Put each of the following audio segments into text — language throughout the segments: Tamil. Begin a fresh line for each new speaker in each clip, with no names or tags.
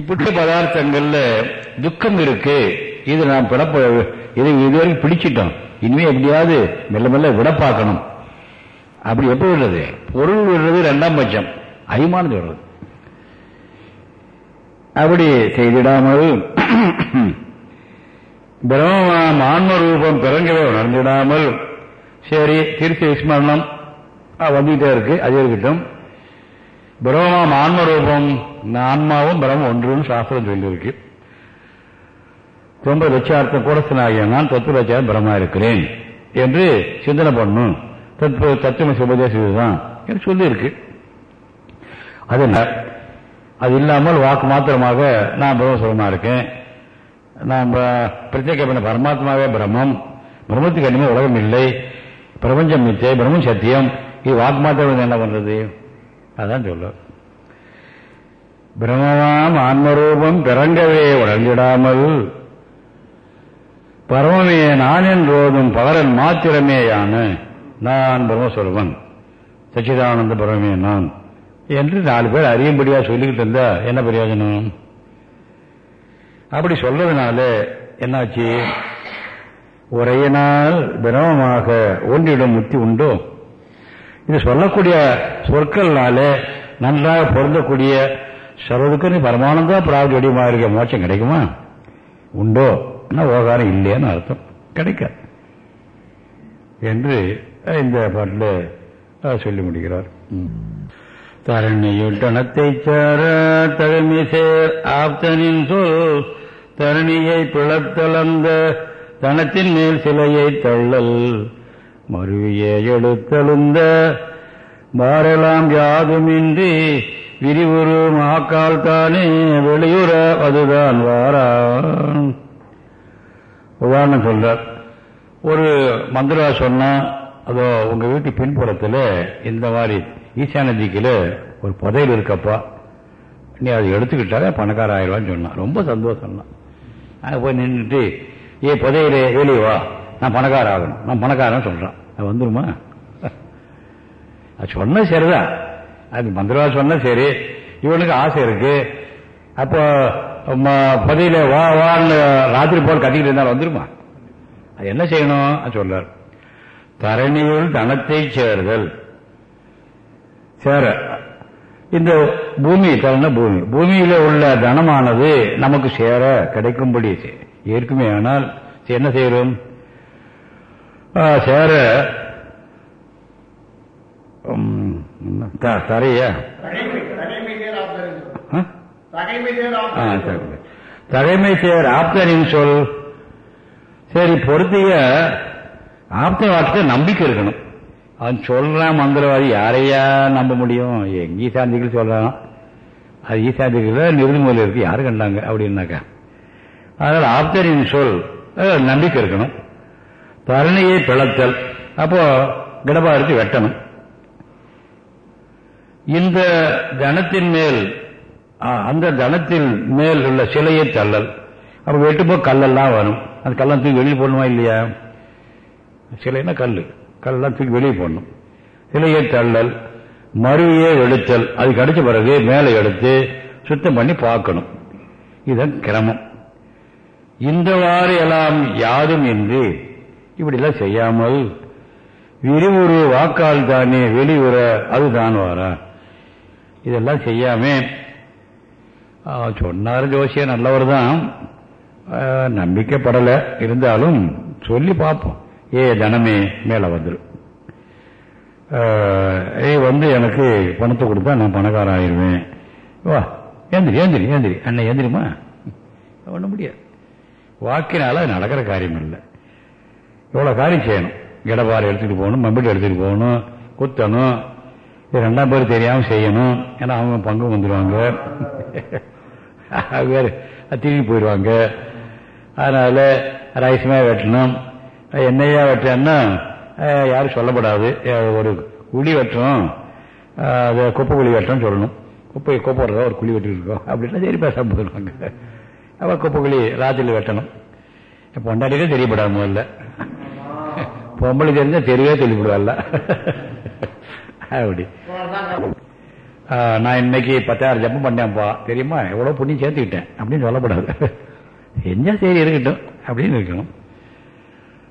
இப்படி பதார்த்தங்கள்ல துக்கம் இருக்கு. இது நாம் பிடப்ப இது இதுவரைக்கும் பிடிச்சிட்டோம். இனிமே எப்படியாவது மெல்ல மெல்ல விட பார்க்கணும். அப்படி எப்படி விடுறது? பொருள் விடுறது ரெண்டாம் பட்சம். அதிகமானது விடுறது. அப்படி செய்திடாமல் பிரம்மமாம் ஆன்ம ரூபம் பிறங்கவே உணர்ந்திடாமல் சரி திருச்சி விஸ்மரணம் வந்துகிட்டே இருக்கு அது இருக்கட்டும். பிரம்மம் ஆன்ம ரூபம் ஆன்மாவும் பிரம்மம் ஒன்றுன்னு சாஸ்திரம் சொல்லியிருக்கு. ரொம்ப லட்சார்த்தம் கூடசனாகிய நான் தத்துவ லட்சியம் பிரம்மா இருக்கிறேன் என்று சிந்தனை பண்ணும். தத்துவ தத்துவ சுபதேசம் இதுதான் என்று சொல்லியிருக்கு. அது என்ன? அது இல்லாமல் வாக்கு மாத்திரமாக நான் பிரம்மஸ்வரமா இருக்கேன். நான் பிரத்யேக பண்ண பரமாத்மாவே பிரம்மம். பிரம்மத்துக்கு அடிமை உலகம் இல்லை. பிரபஞ்சம் மிச்சை பிரம்மம் சத்தியம். இது வாக்கு மாத்திரம் என்ன பண்றது? அதான் சொல்ல பிரம்மமாம் ஆன்மரூபம் பிறங்கவே உடஞ்சிடாமல் பரமமே நான் என்றோதும் பகரன் மாத்திரமேயான நான் பிரம்மஸ்வரவன் சச்சிதானந்த பரமே நான் என்று நாலு பேர் அறியும்படியா சொல்லிக்கிட்டு இருந்தா என்ன பிரயோஜனம்? அப்படி சொல்றதுனால என்னாச்சு? உரையினால் பிரமமாக ஒன்றிடம் முத்தி உண்டோ? இது சொல்லக்கூடிய சொற்கள்னாலே நன்றாக பொருந்தக்கூடிய சர்வதுக்கு நீ பரமானந்தா பிராப்தி வடிவமாக இருக்க மோட்சம் கிடைக்குமா? உண்டோ? ஓகாரம் இல்லையான்னு அர்த்தம். கிடைக்காது. என்று இந்த பாட்டில் சொல்லி முடிகிறார் தரணியுட்டணத்தை சார தகமிசேர் ஆப்தனின் சொல் தரணியை பிளத்தளந்த தனத்தின் மேல் சிலையை தள்ளல். மருவியே எழுத்தெழுந்த மாறலாம் யாதுமின்றி விரிவுரு மாக்கால் தானே வெளியுற அதுதான் வாரான் உதாரணம் சொல்றார். ஒரு மந்திரா சொன்னா அதோ உங்க வீட்டு பின்புறத்தில் இந்த மாதிரி ஈசான திக்கில் ஒரு புதையல் இருக்கப்பா. நீ அதை எடுத்துக்கிட்டாலே பணக்கார ஆயிடுவான்னு சொன்னான். ரொம்ப சந்தோஷம் தான் அங்கே போய் நின்றுட்டு ஏ புதையிலே வெளியே வா. நான் பணக்கார ஆகணும். நான் பணக்காரன் சொல்றான். அது வந்துருமா? அது சொன்ன சரிதான். அது மந்திரவா சொன்ன சரி. இவனுக்கு ஆசை இருக்கு. அப்போ புதையில வா வான்னு ராத்திரி போல் கத்திக்கிட்டு இருந்தாலும் வந்துருமா? அது என்ன செய்யணும்? அது சொல்றார். தரணியுள் தனத்தை சேருதல். சேர. இந்த பூமி தரண பூமி. பூமியில உள்ள தனமானது நமக்கு சேர கிடைக்கும்படி ஏற்குமே ஆனால் என்ன செய்யறோம் சேர. தரைய? தகைமை சேர் ஆப்தனின் சொல். சரி பொருத்திய ஆப்த வார்த்தை நம்பிக்கை இருக்கணும். அவன் சொல்றான் மந்திரவாதி யாரையா நம்ப முடியும்? எங்க ஈசாந்திகள் சொல்றான். அது ஈசாந்திகள் நிறுதிமொழி இருக்கு யாரு கண்டாங்க? அப்படின்னாக்கா. அதனால ஆப்தரின் சொல் நம்பிக்கை இருக்கணும். பரணியை பிளத்தல். அப்போ கடபாரத்தை வெட்டணும். இந்த தனத்தின் மேல் அந்த தனத்தின் மேல் உள்ள சிலையை தள்ளல். அப்போ வெட்டுப்போ கல்லெல்லாம் வரும். அந்த கல்லாம் தூக்கி வெளியே போடணுமா இல்லையா? சிலைன்னா கல் கல்லாம் தூக்கி வெளியே போடணும். சிலையை தள்ளல் மறுவையே எடுத்தல். அது கிடைச்ச பிறகு மேலே எடுத்து சுத்தம் பண்ணி பார்க்கணும். இதுதான் கிரமம். இந்தவாறு எல்லாம் யாரும் இன்றி இப்படிலாம் செய்யாமல் விரிவுறு வாக்கால் தானே வெளியுற அதுதான் வாரா. இதெல்லாம் செய்யாம. சொன்னார் ஜோசிய நல்லவர் தான். நம்பிக்கைப்படலை. இருந்தாலும் சொல்லி பார்ப்போம். ஏ தனமே மேல வந்துடும் ஏ வந்து எனக்கு பணத்தை கொடுத்தா நான் பணக்காரன் ஆயிடுவேன் வா ஏந்திரி ஏந்திரி ஏந்திரி. அண்ணன் ஏந்திரிமா ஒண்ண முடியாது. வாக்கினால அது நடக்கிற காரியம் இல்லை எவ்வளோ காரியம் செய்யணும். இடபாறை எடுத்துகிட்டு போகணும் மம்பிட்டு எடுத்துகிட்டு போகணும் குத்தணும். இது ரெண்டாம் பேர் தெரியாமல் செய்யணும். ஏன்னா அவங்க பங்கு வந்துடுவாங்க வேறு. திரும்பி போயிடுவாங்க. அதனால் ரைஸ்மே வெட்டணும். என்னையா வெட்டேன்னா யாரும் சொல்லப்படாது. ஒரு குழி வெட்டணும் அது குப்பை குழி வெட்டணும் சொல்லணும். குப்பை குப்பை ஒரு குழி வெட்டிட்டு இருக்கோம். அப்படின்னா சரி பேச போதுவாங்க அப்போ குப்பை குழி ராத்திரியில் வெட்டணும். பொண்டாட்டிக்கே தெரியப்படாது முதல்ல. பொம்பளை தெரிஞ்சா தெரியவே தெரியப்படுவாள்ல. அப்படி. நான் இன்னைக்கு பத்தாயிரம் ஜப்பம் பண்ணேன்ப்பா. தெரியுமா? எவ்வளோ புண்ணியம் சேர்த்துக்கிட்டேன். அப்படின்னு சொல்லப்படாது. என்ன சரி இருக்கட்டும். அப்படின்னு இருக்கணும்.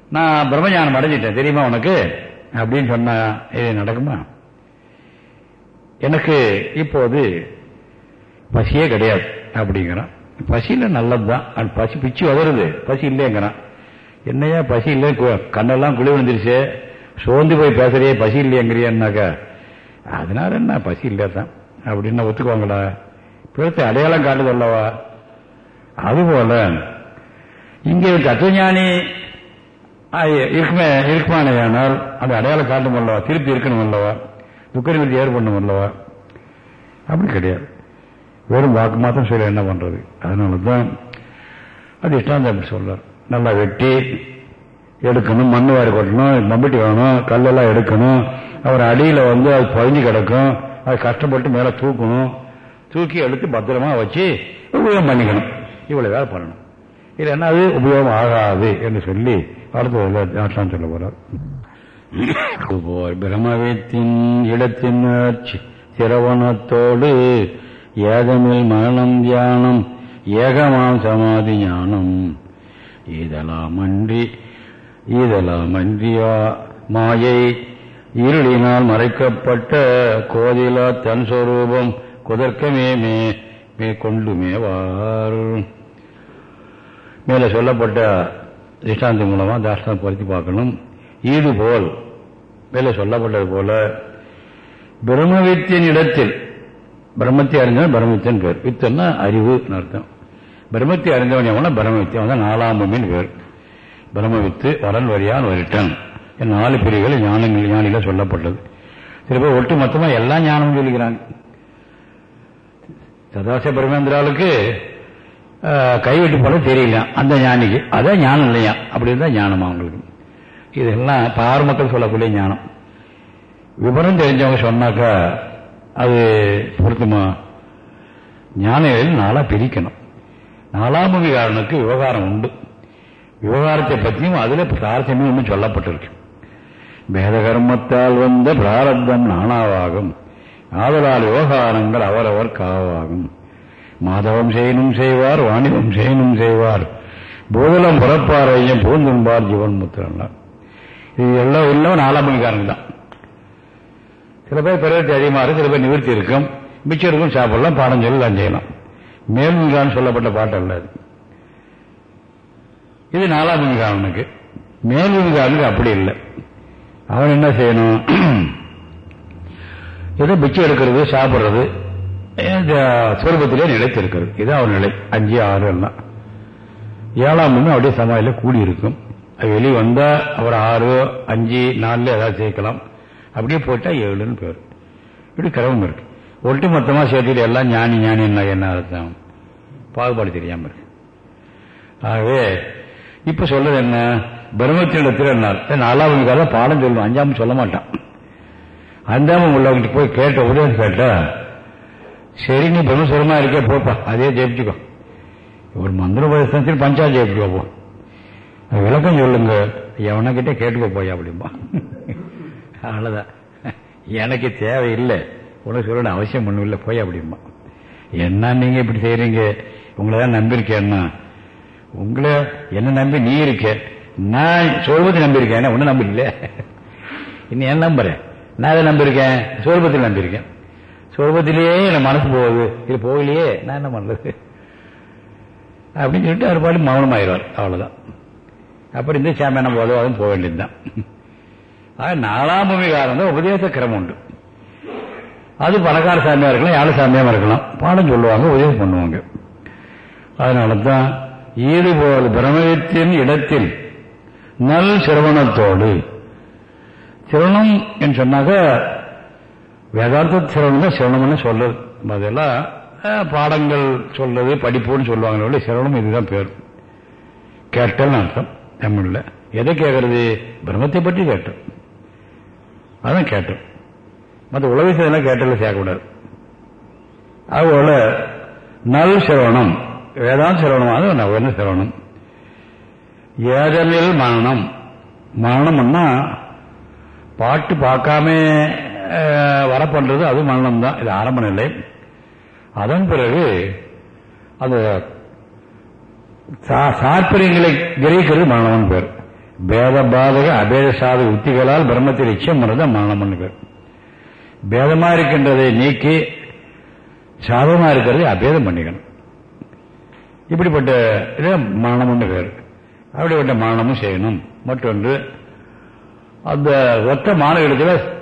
நான் பிரம்மஞானம் அடைஞ்சிட்டேன். தெரியுமா உனக்கு? அப்படின்னு சொன்னா இது நடக்குமா? எனக்கு இப்போது பசியே கிடையாது. அப்படிங்கிறான். பசியில் நல்லதுதான். அது பசி பிச்சு வளருது. பசி இல்லைங்கிறான் என்னையா பசி இல்லை கண்ணெல்லாம் குழி விழுந்துருச்சு. சோர்ந்து போய் பேசுறியே பசி இல்லையங்கிறியன்னாக்கா. அதனால என்ன? பசி இல்லை தான் அப்படின்னு ஒத்துக்குவாங்களா? பிறத்தை அடையாளம் காட்டுது அல்லவா? அதுபோல இங்கே தத்துவஞானி இருக்குமே இருக்குமானேயானால் அந்த அடையாளம் காட்டும் அல்லவா? திருப்பி இருக்கணும் அல்லவா? துக்க நிவர்த்தி ஏற்படணும் அல்லவா? அப்படி கிடையாது. வெறும் வாக்கு மாத்திரம் சொல்ல என்ன பண்றது? அதனால தான் அது இஷ்டாந்தம் சொல்றார். நல்லா வெட்டி எடுக்கணும் மண் வாரி கொட்டணும் மம்பட்டி வேணும் கல்லெல்லாம் எடுக்கணும். அவர் அடியில் வந்து அது பதிஞ்சு கிடக்கும். அது கஷ்டப்பட்டு மேலே தூக்கணும். தூக்கி எடுத்து பத்திரமா வச்சு உபயோகம் பண்ணிக்கணும். இவ்வளவு வேலை பண்ணணும். இல்லைன்னா அது? உபயோகம் ஆகாது என்று சொல்லி அடுத்த சொல்ல போறார். பிரமவேத்தின் இடத்தின் சிரவணத்தோடு ஏதமில் மரணம் தியானம் ஏகமாம் சமாதி ஞானம். இதலாமன்றி இதலாமன்றியா மாயை இருளினால் மறைக்கப்பட்ட கோதிலா தன் சொரூபம் குதர்க்கமே மே மே கொண்டுமேவார் மேலே சொல்லப்பட்ட திஷ்டாந்தி மூலமா தாஷ்டம் பொருத்தி பார்க்கணும். ஈடுபோல் மேலே சொல்லப்பட்டது போல பிரம்மவித்தின் இடத்தில் பிரம்மத்தை அறிஞ்சவன் பிரம்மத்தின் பேர். வித்தன்னா அறிவு அர்த்தம். பிரம்மத்தை அறிஞ்சவன் எவனா பிரம்மவித்து அவன் தான் நாலாம் பூமியின் பேர். பிரம்மவித்து வரன் வரியான் வரிட்டன். நாலு பிரிவுகள் ஞானங்கள் ஞானிகள் சொல்லப்பட்டது. சில பேர் ஒட்டு மொத்தமா எல்லா ஞானமும் சொல்லிக்கிறாங்க. சதாச பிரமேந்திராவுக்கு கைவிட்டு போல தெரியல. அந்த ஞானிக்கு. அதான் ஞானம் இல்லையா? அப்படி இருந்தால் ஞானம் அவங்களுக்கு. இதெல்லாம் பார் மக்கள் சொல்லக்கூடிய ஞானம். விவரம் தெரிஞ்சவங்க சொன்னாக்கா அது பொருத்தமா? ஞானிகளில் நாளா பிரிக்கணும். நாலாமுகிகாரனுக்கு விவகாரம் உண்டு. விவகாரத்தை பற்றியும் அதுல பிரார்த்தமே ஒன்று சொல்லப்பட்டிருக்கு. வேத கர்மத்தால் வந்த பிராரத்தம் நானாவாகும். ஆதலால் விவகாரங்கள் அவரவர் காவாகும். மாதவம் செய்யணும் செய்வார் வாணிபம் செய்யணும் செய்வார். போதலம் புறப்பாரையும் பூந்துண்பார் ஜீவன் முத்திரன் இது எல்லாம் எல்லாம் நாலாமணிக்காரங்க தான். சில பேர் பிறகு அதிகமாக இருக்கும் சில பேர் நிவர்த்தி இருக்கும். மிச்சம் இருக்கும் சாப்பிடலாம் பாடம் சொல்லலாம் செய்யலாம். மேல்மின்கான் சொல்லப்பட்ட பாட்டு அல்ல அது. இது நாலாமணிக்காரனுக்கு மேல்முகாரனுக்கு அப்படி இல்லை. அவன் என்ன செய்யணும்? ஏதோ பிச்சை எடுக்கிறது சாப்பிட்றது சொருபத்திலே நிலைத்து இருக்கிறது இது அவன் நிலை. அஞ்சு ஆறு எல்லாம். ஏழாம் மணி அப்படியே சமாதியில கூடி இருக்கும் வெளியே வந்தா அவர் ஆறு அஞ்சு நாலுல ஏதாவது சேர்க்கலாம். அப்படியே போட்டால் ஏழுன்னு பேர். இப்படி கிரமம் இருக்கு. ஒட்டு மொத்தமா சேர்த்துட்டு எல்லாம் ஞானி ஞானின்னா என்ன அர்த்தம்? பாகுபாடு தெரியாமல் இருக்கு. ஆகவே இப்போ சொல்றது என்ன? பிரம்மத்தினுடைய திருநாள் நாலாவது கால பாடம் சொல்லுவோம் அஞ்சாம் சொல்ல மாட்டான். அஞ்சாம உள்ளவங்கிட்ட போய் கேட்ட உதவி கேட்டா சரி நீ பிரம்மஸ்வரமா இருக்கே போப்பா. அதே ஜெயிச்சுக்கோ ஒரு மந்திர உபதேசத்தில் பஞ்சா ஜெயிச்சுக்கோ போ. விளக்கம் சொல்லுங்க. எவனக்கிட்ட கேட்டுக்கோ போய் அப்படிம்பா. அவ்வளோதான் எனக்கு தேவையில்லை. உனக்கு சொல்லணும் அவசியம் ஒன்றும் இல்லை. போய் அப்படிமா என்ன நீங்க இப்படி செய்கிறீங்க உங்களை தான் நம்பியிருக்கேன்னா. உங்களை என்ன நம்பி நீ இருக்க? நான் சொல்வதை நம்பியிருக்கேன். என்ன நம்பி இல்லை இன்னும் என்ன நம்புறேன்? நான் அதை நம்பியிருக்கேன்? சொல்பத்தில் நம்பியிருக்கேன். சொல்பத்திலேயே என் மனசு போகுது. இது போகலையே. நான் என்ன பண்ணுறது அப்படின்னு சொல்லிட்டு அவர் பாட்டு மௌனமாயிருவார் அவ்வளோதான் அப்புறம் இந்த சாமியான போதோ அதுவும் போக வேண்டியதுதான். ஆக நாலாம் பூமிகாரம் தான் உபதேச கிரமம் உண்டு. அது பணக்கார சாமியா இருக்கலாம் யாழ சாமியாக இருக்கலாம். பாடம் சொல்லுவாங்க உதவி பண்ணுவாங்க. அதனால தான் ஈடுபோல் பிரமயத்தின் இடத்தில் நல் சிரவணத்தோடு. சிரவணம் என்று சொன்னாக்க வேதார்த்த சிரவணம் தான் சிரவணம்னு சொல்றது. அதெல்லாம் பாடங்கள் சொல்றது படிப்புன்னு சொல்லுவாங்க சிரவணம் இதுதான் பேர். கேட்டல்னு அர்த்தம் தமிழ்ல. எதை கேட்கறது? பிரம்மத்தை பற்றி கேட்டோம் அதான் கேட்டோம் மற்ற உலக செய்தெல்லாம் கேட்டல சேர்க்கக்கூடாது. அதுபோல நல் சிரவணம் வேதாந்த சிரவணமாக அது என்ன சிரவணம். ஏதனில் மரணம். மரணம்னா பாட்டு பார்க்காம வர பண்றது அது மரணம் தான் இது ஆரம்ப நிலை. அதன் பிறகு அது சார்பரியங்களை கிரகிக்கிறது மரணம்னு பேர். பேத பாதக அபேத சாத உத்திகளால் பிரம்மத்தில் இச்சம் பண்ணது மரணம்னு பேர் பேதமா இருக்கின்றதை நீக்கி சாதகமா இருக்கிறதை அபேதம் பண்ணிக்கணும். இப்படிப்பட்ட இதே மரணம்னு பேர். அப்படிப்பட்ட மரணமும் செய்யணும். மற்றொன்று அந்த ஒத்த மாணவர்களுக்கு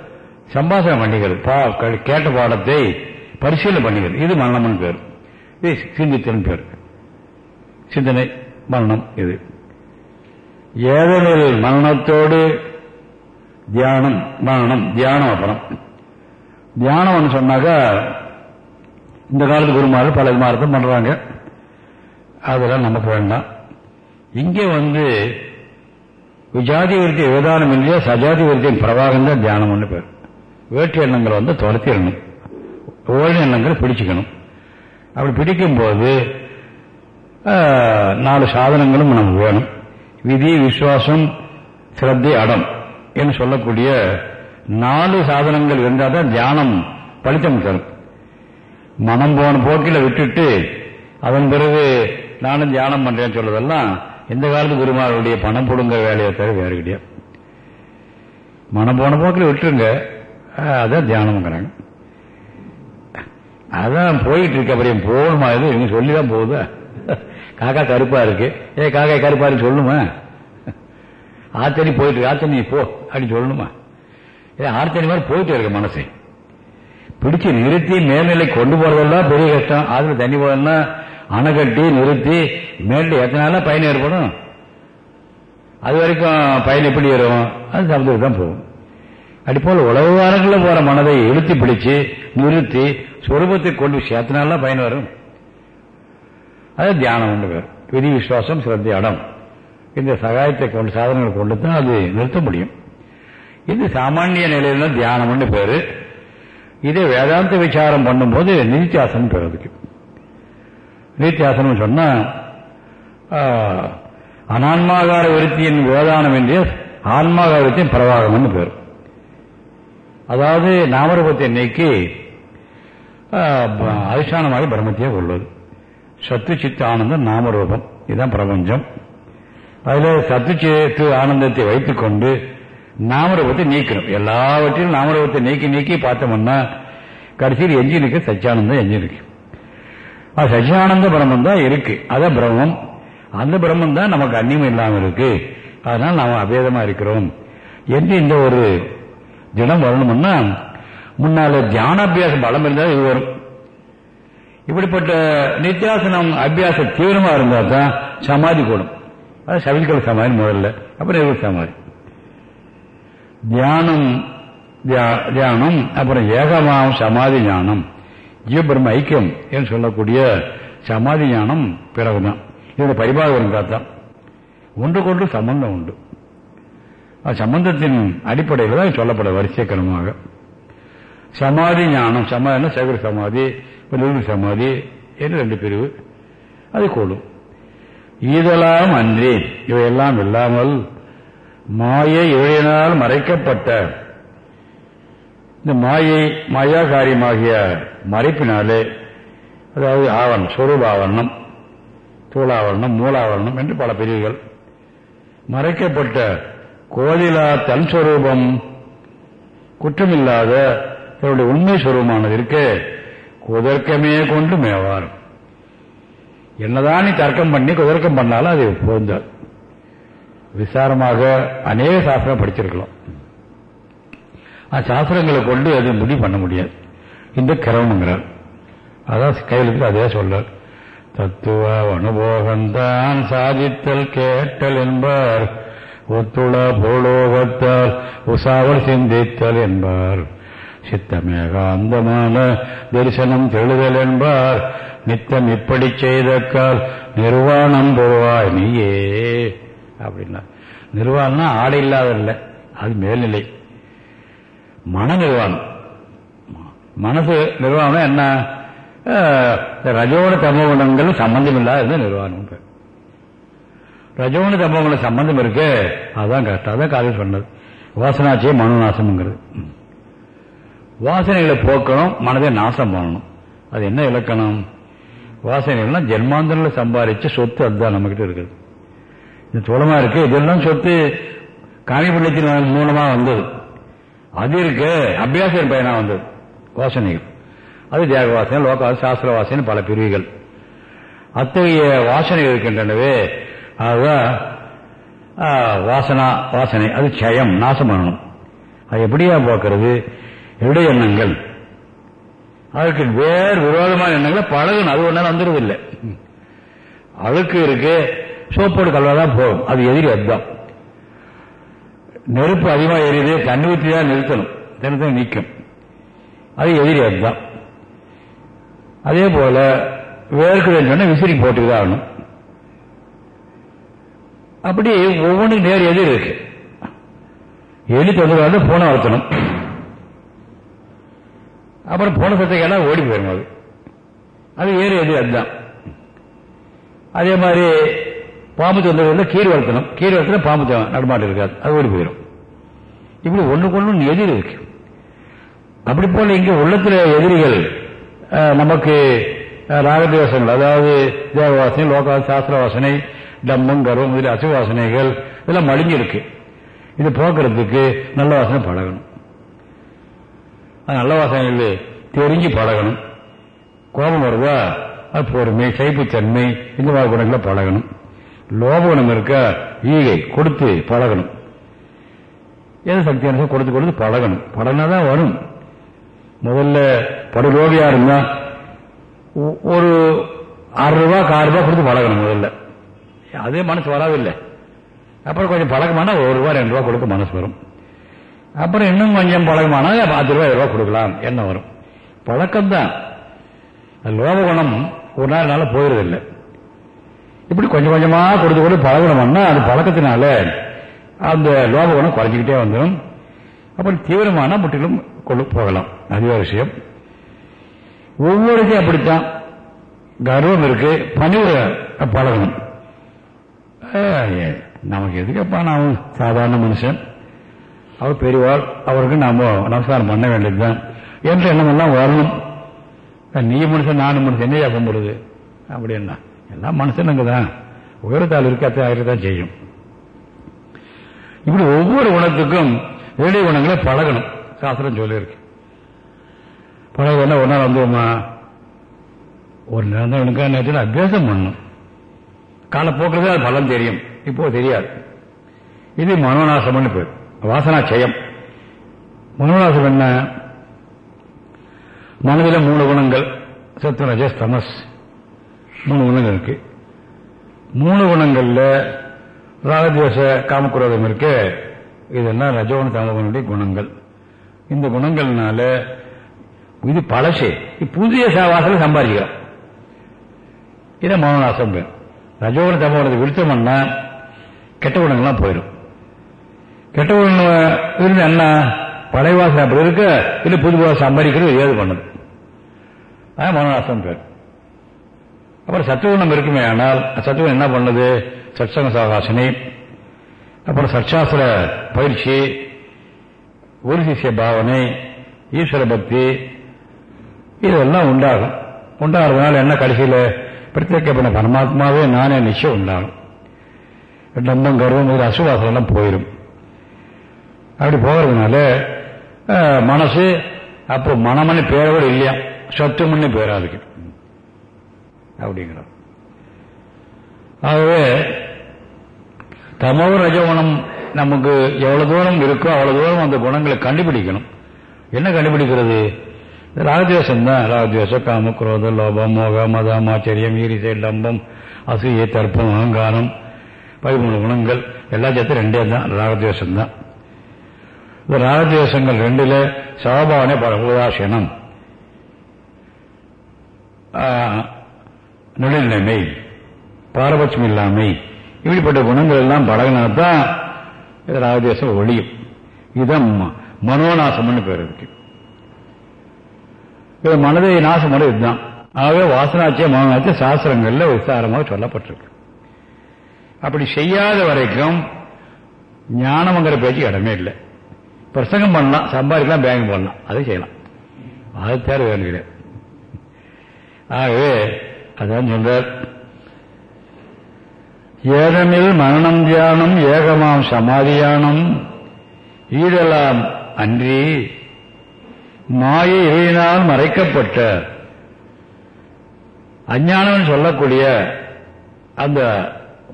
சம்பாசனம் பண்ணிக்கிறது. கேட்ட பாடத்தை பரிசீலனை பண்ணிக்கிறது. இது மரணம்னு பேர். இது சிந்தித்தன் பேர். சிந்தனை மரணம் இது. ஏதனில் மரணத்தோடு தியானம் மரணம் தியானம் அப்புறம். தியானம்னு சொன்னாக்கா இந்த காலத்து குருமார்கள் பல விமாரத்தை பண்றாங்க. அதெல்லாம் நமக்கு வேண்டாம். இங்கே வந்து விஜாதி விருத்தி விவதானம் இல்லையா சஜாதி விருத்தியின் பிரவாகம் தான் தியானம் பேர். வேட்டு எண்ணங்களை வந்து துரத்திடணும் ஓழி எண்ணங்களை பிடிச்சிக்கணும். அப்படி பிடிக்கும்போது நாலு சாதனங்களும் நமக்கு வேணும். விதி விசுவாசம் சிரத்தை அடம் என்று சொல்லக்கூடிய நாலு சாதனங்கள் இருந்தால் தான் தியானம் பலித்தம் தரும். மனம் போன போக்கில் விட்டுட்டு அதன் பிறகு நானும் தியானம் பண்றேன்னு சொல்றதெல்லாம் இந்த காலத்து குருமாருடைய பணம் புடுங்க வேலையை தவிர வேறு கிடையாது. மனம் போன போக்கில் விட்டுருங்க. அதான் தியானம்ங்கிறாங்க. அதான் போயிட்டு இருக்க. அப்படியே போகணுமா இது இவங்க சொல்லி தான் போகுதா? காக்கா கருப்பா இருக்கு. ஏ காக்கா கருப்பா இருக்கு சொல்லணுமா ஆத்தனி போயிட்டு இருக்கு. ஆத்தனி போ அப்படின்னு சொல்லணுமா? ஏ ஆர்த்தனி மாதிரி போயிட்டு இருக்கு மனசு. பிடிச்சு நிறுத்தி மேல்நிலை கொண்டு போறதெல்லாம் பெரிய கஷ்டம். அதுல தண்ணி போதன்னா அணை கட்டி நிறுத்தி மேலே எத்தனை பயணம் பயன் ஏற்படும்? அது வரைக்கும் பயன் எப்படி வரும் அது சமுதிரம் தான் போகும். அடிப்போல் உலக வாரங்களில் போற மனதை இழுத்தி பிடிச்சு நிறுத்தி சொரூபத்தை கொண்டு சேர்த்தனால பயன் வரும். அது தியானம் ஒன்று பேர். விதி விசுவாசம் சிறந்த இடம் இந்த சகாயத்தை கொண்டு சாதனங்களை கொண்டு தான் அது நிறுத்த முடியும். இது சாமானிய நிலையில தியானம்னு பேரு. இதே வேதாந்த விசாரம் பண்ணும்போது நிதித்தியாசனம் பேர் அதுக்கு நிதித்தியாசனம் சொன்னால் அனான்மாகார விருத்தியின் வேதானம் என்று ஆன்மாகார விருத்தியின் பிரவாகம்னு பேர். அதாவது நாமரூபத்தை நீக்கி அதிஷ்டானமாக பிரம்மத்தையே கொள்வது. சத்து சித்து ஆனந்தம் நாமரூபம். இதுதான் பிரபஞ்சம். அதில் சத்து சித்து ஆனந்தத்தை வைத்துக்கொண்டு நாமரூபத்தை நீக்கணும். எல்லாவற்றிலும் நாமரூபத்தை நீக்கி நீக்கி பார்த்தோம்னா கடைசியில் எஞ்சி இருக்கு சச்சியானந்தம் எஞ்சி இருக்கு அது சச்சியானந்த பிரம்மம் தான் இருக்கு. அதான் பிரம்மம். அந்த பிரம்மம் தான் நமக்கு அந்நியம் இல்லாமல் இருக்கு. அதனால நாம் அபேதமா இருக்கிறோம். என்று இந்த ஒரு தினம் வரணும்னா முன்னால தியானாபியாசம் பலம் இருந்தால் இது வரும். இப்படிப்பட்ட நித்தியாசனம் அபியாசம் தீவிரமா இருந்தா தான் சமாதி கூடும். அது சவிக்கல் சமாதி முதல்ல. அப்புறம் நிர்வல் சமாதி. தியானம் தியானம் அப்புறம் ஏகமாம் சமாதி ஞானம். ஜீவபிரம ஐக்கியம் என்று சொல்லக்கூடிய சமாதி ஞானம் பிறகுதான். இதோட பரிபாகம் இருந்தால் ஒன்றுக்கொன்று சம்பந்தம் உண்டு. சம்பந்தத்தின் அடிப்படையில் தான் சொல்லப்பட வரிசை சமாதி ஞானம் சமாதினா சேகர சமாதி. நிர்வு சமாதி என்று ரெண்டு பிரிவு. அது கூடும் ஈதலாம் அன்றி இவையெல்லாம் இல்லாமல் மாயை இவையினால் மறைக்கப்பட்ட இந்த மாயை மாயா காரியமாகிய மறைப்பினாலே அதாவது ஆவரணம் சொரூப ஆவரணம் தூளாவரணம் மூலாவரணம் என்று பல பிரிவுகள். மறைக்கப்பட்ட கோதிலா தன் சொரூபம் குற்றமில்லாத தன்னுடைய உண்மை சுரூபமானது இருக்கு. குதர்க்கமே கொண்டு மேவார் என்னதான் நீ தர்க்கம் பண்ணி குதர்க்கம் பண்ணாலும் அது பொருந்தாது விசாரமாக அநேக சாஸ்திரம் படிச்சிருக்கலாம். சாஸ்திரங்களை கொண்டு அது முடிவு பண்ண முடியாது. இந்த கிரமங்கிறார். அதான் கையெழுத்து அதே சொல்றார். தத்துவ அனுபோகந்தான் சாதித்தல் கேட்டல் என்பார். ஒத்துழ போலோகத்தால் உசாவல் சிந்தித்தல் என்பார். சித்தமேகாந்தமான தரிசனம் தெழுதல் என்பார் நித்தம் இப்படி செய்தக்கால் நிர்வாணம் போவாய் நீயே அப்படின்னா. நிர்வாணம்னா ஆடை இல்லாதல்ல அது மேல்நிலை. மன நிர்வாணம். மனசு நிர்வாணம் என்ன? ரஜோன தமோகுணங்கள் சம்பந்தம் இல்லாத நிர்வாணம் ரஜோன தமோகுண சம்பந்தம் இருக்கு அதான் கஷ்டம் அதான் காலையில் சொன்னது. வாசனாச்சியே மனோநாசம்ங்கிறது. வாசனைகளை போக்கணும் மனதை நாசம் பண்ணணும். அது என்ன இலக்கணம்? வாசனைகள்னா ஜென்மாந்தரில் சம்பாதிச்ச சொத்து அதுதான் நம்மகிட்ட இருக்குது. இது தூளமா இருக்கு? இதெல்லாம் சொத்து காமி மூலமாக மூலமா வந்தது. அது இருக்கு. அபியாச பயனா வந்தது. வாசனைகள். அது தியாக வாசனை லோக சாஸ்திர வாசனை பல பிரிவுகள். அத்தகைய வாசனைகள் இருக்கின்றனவே. அதுதான் வாசனா வாசனை. அது க்ஷயம் நாசம் பண்ணணும். அது எப்படியா போக்குறது? இடை எண்ணங்கள். அதுக்கு வேறு விரோதமான எண்ணங்களை பழகணும். அது ஒன்றால் வந்துடுறது இல்லை அழுக்கு இருக்கு சோப்போடு கல்வாதான் போகும். அது எதிரி அதுதான் நெருப்பு அதிகமாக எரியுது தண்ணி ஊற்றி தான் நிறுத்தணும். தினத்தை நீக்கும். அது எதிரி அதுதான் அதே போல வேர்க்கு சொன்னா விசிறி போட்டுதான் ஆகணும். அப்படி ஒவ்வொன்றும் நேர் எதிர் இருக்கு. எலி தொந்தரவாக பூனை வளர்த்தணும் அப்புறம் போன சத்தைக்கெல்லாம் ஓடி போயிடும் அது. அது ஏறு எது அதுதான். அதே மாதிரி பாம்பு தொந்தரவு வந்து வளர்த்தணும். கீரை வளர்த்தனா பாம்பு நடமாட்டம் இருக்காது. அது ஓடி போயிடும் இப்படி ஒண்ணுக்கு ஒன்று எதிர் இருக்கு. அப்படி போல இங்கே உள்ளத்துல எதிரிகள் நமக்கு அஹ், அதாவது தேவவாசனை லோகா லோக சாஸ்திர வாசனை டம்மம் கர்வம் முதலிய அசுவாசனைகள் இதெல்லாம் மடிஞ்சிருக்கு இது போக்குறதுக்கு நல்ல வாசனை பழகணும். அது நல்ல வாசனைகள் தெரிஞ்சு பழகணும். கோபம் வருதா? அது பொறுமை சைப்புத்தன்மை இந்த மாதிரி குணங்களை பழகணும். லோப குணம் இருக்க ஈகை கொடுத்து பழகணும். எது சக்தி அனுசம் கொடுத்து கொடுத்து பழகணும். பழகினா தான் வரும். முதல்ல படுலோபியா இருந்தா ஒ- ஒரு ஆறு ரூபா ஆறு ரூபா கொடுத்து பழகணும் முதல்ல. அதே மனசு வராதில்லை அப்புறம் கொஞ்சம் பழக்கமானா ஒரு ரூபா ரெண்டு ரூபா கொடுக்க மனசு வரும். அப்புறம் இன்னும் கொஞ்சம் பழகமானா பத்து ரூபாய் ரூபா கொடுக்கலாம். என்ன வரும்? பழக்கம் தான் லோப குணம் ஒரு நாள் நாள் போயிடுறதில்லை இப்படி கொஞ்சம் கொஞ்சமா கொடுத்து கொடுத்து பழகணும்னா அது பழக்கத்தினால அந்த லோப குணம் குறைஞ்சிக்கிட்டே வந்துடும். அப்புறம் தீவிரமான முற்றிலும் கொண்டு போகலாம். அதிக விஷயம். ஒவ்வொருத்தையும் அப்படித்தான். கர்வம் இருக்கு. பணிவுரை பழகணும். ஏ, நமக்கு எதுக்கப்பா நான் சாதாரண மனுஷன்? அவர் பெரியவாள் அவருக்கு நாம நமஸ்காரம் பண்ண வேண்டியதுதான். என்ற எண்ணமெல்லாம் வரணும் நீ மனுஷன் நானும் மனுஷன் என்னையா கும்பிடுது அப்படின்னா எல்லாம் மனுஷனுங்க தான் உயரத்தால் இருக்க இருக்கத்தான் செய்யும். இப்படி ஒவ்வொரு குணத்துக்கும் வேண்டிய குணங்களை பழகணும். சாஸ்திரம் சொல்லியிருக்கு. பழகுனா ஒரு நாள் வந்துருமா? ஒரு நேரம் எனக்கு நேரத்தில் அபியாசம் பண்ணணும். காலப்போக்கில் அது பலன் தெரியும். இப்போ தெரியாது. இது மனோநாசம்னு பேர். வாசனா ஜெயம் மனோநாசம் என்ன? மனதில் மூணு குணங்கள். சத்து ரஜஸ் தமஸ் மூணு குணங்கள் இருக்கு. மூணு குணங்கள்ல ராகத்வேஷ காமக்குரோதம் இருக்கு. இதெல்லாம் ரஜோன தமகுணனுடைய குணங்கள். இந்த குணங்கள்னால இது பழசே. புதிய சாவாசல சம்பாதிக்கிறோம். இதை மௌனநாசம் ரஜோன ரஜோகுண தமோகுணத்தை விழுத்தோம்னா கெட்ட குணங்கள்லாம் போயிடும் கெட்ட குணம் இருந்து என்ன பழைய வாசனை அப்படி இருக்க இல்லை புது சம்பாதிக்கிறது ஏது பண்ணுது அதான் பேர். அப்புறம் சத்துவகுணம் இருக்குமே ஆனால் சத்துவம் என்ன பண்ணுது? சத்சங்க சாகாசனை. அப்புறம் சட்சாஸ்திர பயிற்சி ஒரு சிஷ்ய பாவனை ஈஸ்வர பக்தி இதெல்லாம் உண்டாகும். உண்டாகிறதுனால என்ன கடைசியில்? பிரத்யேகப்பட்ட பரமாத்மாவே நானே நிச்சயம் உண்டாகும். டம்பம் கர்வம் இது அசுவாசம் எல்லாம் போயிடும் அப்படி போகிறதுனால மனசு அப்போ மனமணி பேர கூட இல்லையா? சத்துவம்னு பேரா இருக்கு அப்படிங்கிறோம் ஆகவே தமோ ரஜகுணம் நமக்கு எவ்வளவு தூரம் இருக்கோ அவ்வளவு தூரம் அந்த குணங்களை கண்டுபிடிக்கணும். என்ன கண்டுபிடிக்கிறது? ராகத்வேஷம் தான். ராகத்வேஷம் காம குரோத லோபம் மோக மதம் ஆச்சரியம் ஈரிசை லம்பம் அசூயை தர்ப்பம் அகங்காரம் பதிமூணு குணங்கள் எல்லா சேர்த்து ரெண்டே தான். ராகத்வேஷம் தான். இந்த ராஜதேசங்கள் ரெண்டில் சவபாவனை பல உதாசீனம் நடுநிலைமை பாரபட்சம் இல்லாமை இப்படிப்பட்ட குணங்கள் எல்லாம் பழகினாதான் இது ராகதேசம் ஒளியும் இதுதான் ம- மனோநாசம்னு பேர் இருக்கு. இது மனதை நாசம் பண்ண இதுதான். ஆகவே வாசனாச்சிய மனோநாச்சிய சாஸ்திரங்கள்ல விசாரமாக சொல்லப்பட்டிருக்கு. அப்படி செய்யாத வரைக்கும் ஞானம்ங்கிற பேச்சு இடமே இல்லை. பிரசங்கம் பண்ணலாம் சம்பாதிக்கலாம் பேங்க் பண்ணலாம் அதை செய்யலாம். அது தேர வேண்டிய ஆகவே அதான் சொல்றார். ஏதமில் மரணம் தியானம் ஏகமாம் சமாதியானம். ஈடலாம் அன்றி மாயை இவையினால் மறைக்கப்பட்ட அஞ்ஞானம் சொல்லக்கூடிய அந்த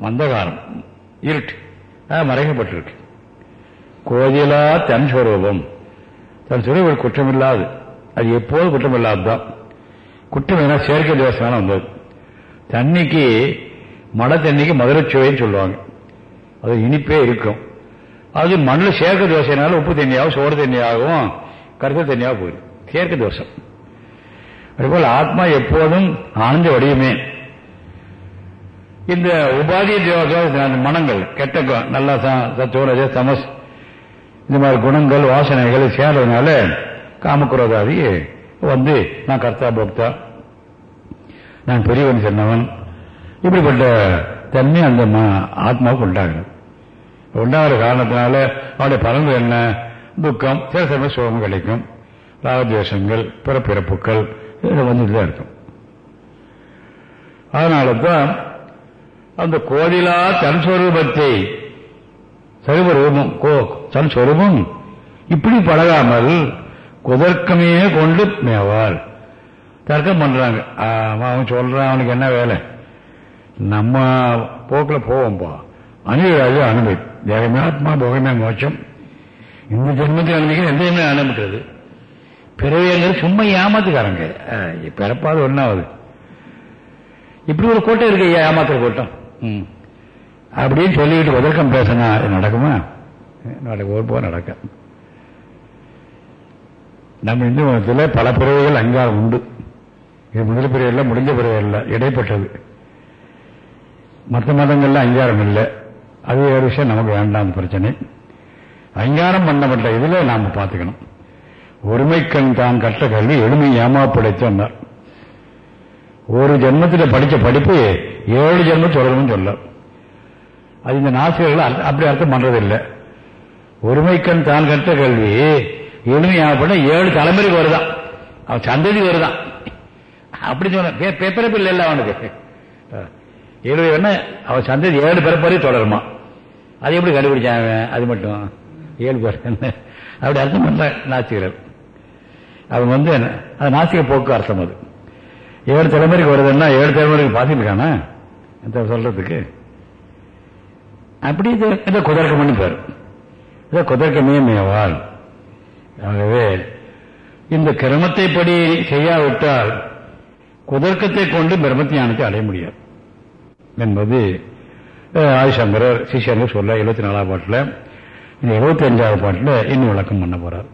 மந்தகாரம் இருட்டு. மறைக்கப்பட்டிருக்கு. கோதிலா தன் சுவரூபம் தன் சுரூபம் குற்றமில்லாது. அது எப்போது குற்றமில்லாததுதான். குற்றம் என்ன செயற்கை தேசமான வந்தது. தண்ணிக்கு மழை தண்ணிக்கு மதுரச்சுவைன்னு சொல்லுவாங்க. அது இனிப்பே இருக்கும். அது மண்ணில் சேர்க்க தோசைனால உப்பு தண்ணியாகவும் சோறு தண்ணியாகவும் கருத்து தண்ணியாக போயிடும். சேர்க்க தோசம் அதுபோல் ஆத்மா எப்போதும் ஆனந்த வடிவமே. இந்த உபாதி தோசம் மனங்கள் கெட்ட நல்லா சத்துவரஜ தமஸ் இந்த மாதிரி குணங்கள் வாசனைகள் சேர்றதுனால காமக்குரோதாதி வந்து நான் கர்த்தா போக்தா. நான் பெரியவன் சொன்னவன் இப்படிப்பட்ட தன்மை அந்த ஆத்மாவுக்கு உண்டாகிறது உண்டாகிற காரணத்தினால அவனுடைய பலன்கள் என்ன? துக்கம் சில சமயம் சுகம் கிடைக்கும். ராகத்வேஷங்கள் பிறப்பிறப்புகள் இது வந்துட்டு தான் இருக்கும். அதனால தான் அந்த கோதிலா தன் சொரூபத்தை சர்வரூபம். கோ தன் சொரூபம். இப்படி பழகாமல் குதர்க்கமே கொண்டு மேவார். தர்க்கம் பண்றாங்க. அவன் சொல்றான் அவனுக்கு என்ன வேலை? நம்ம போக்கில் போவோம்பா. அனுபவி அனுபவி தேகமே ஆத்மா போகமே மோட்சம். இந்த ஜென்மத்தில் அனுபவிக்க எந்த ஜென்மம் அனுபவிக்கிறது பிறவிங்கிறது சும்மா ஏமாத்துக்காரங்க. பிறப்பாது ஒன்றாவது இப்படி ஒரு கூட்டம் இருக்கு ஏமாத்துற கூட்டம். ம். அப்படின்னு சொல்லிக்கிட்டு உதர்க்கம் பேசினா நடக்குமா? நடக்க ஒரு போக நடக்க. நம்ம இந்து மதத்தில் பல பிறவைகள் அங்காரம் உண்டு. இது முதல் பிறவை இல்லை முடிஞ்ச பிறவை இல்லை இடைப்பட்டது. மற்ற மதங்கள்ல அங்கீகாரம் இல்லை. அது ஒரு விஷயம் நமக்கு வேண்டாம் பிரச்சனை. அங்கீகாரம் பண்ணப்பட்ட இதுல நாம பார்த்துக்கணும். ஒருமைக்கண் தான் கற்ற கல்வி எளிமை ஏமாப்படைத்தார் ஒரு ஜென்மத்தில் படிச்ச படிப்பு ஏழு ஜென்மம் சொல்லணும்னு சொல்லார் அது இந்த நாசிகர்கள் அப்படி அர்த்தம் பண்றதில்லை. ஒருமைக்கண் தான் கற்ற கல்வி. எளிமையாகப்பட்ட ஏழு தலைமுறைக்கு வருதான். அவன் சந்ததி வருதான். அப்படி சொன்ன பே- பேப்பரப்பு இல்லை அவனுக்கு. ஏழு என்ன அவன் சந்ததி ஏழு பிறப்பறி தொடருமா. அது எப்படி கண்டுபிடிச்சான் அவன்? அது மட்டும். ஏழு பேர் என்ன? அப்படி அர்த்தம் பண்ண நாசிகர்கள். அவன் வந்து என்ன? அது நாசிக போக்கு அர்த்தம் அது. ஏழு தலைமுறைக்கு வருதுன்னா ஏழு தலைமுறைக்கு பார்த்துருக்கானா இந்த சொல்றதுக்கு? அப்படி இது இதை குதர்க்கம்னு பேர். இதை குதர்க்கமே மேவாள் ஆகவே இந்த கிரமத்தை படி செய்யாவிட்டால் குதர்க்கத்தை கொண்டு பிரம்ம ஞானத்தை அடைய முடியாது. என்பது ஆதிசங்கரர் சிஷியர்கள் சொல்ல எழுபத்தி நாலாம் பாட்டில் இந்த எழுபத்தி அஞ்சாவது பாட்டில் இன்னும் விளக்கம் பண்ண போறார்.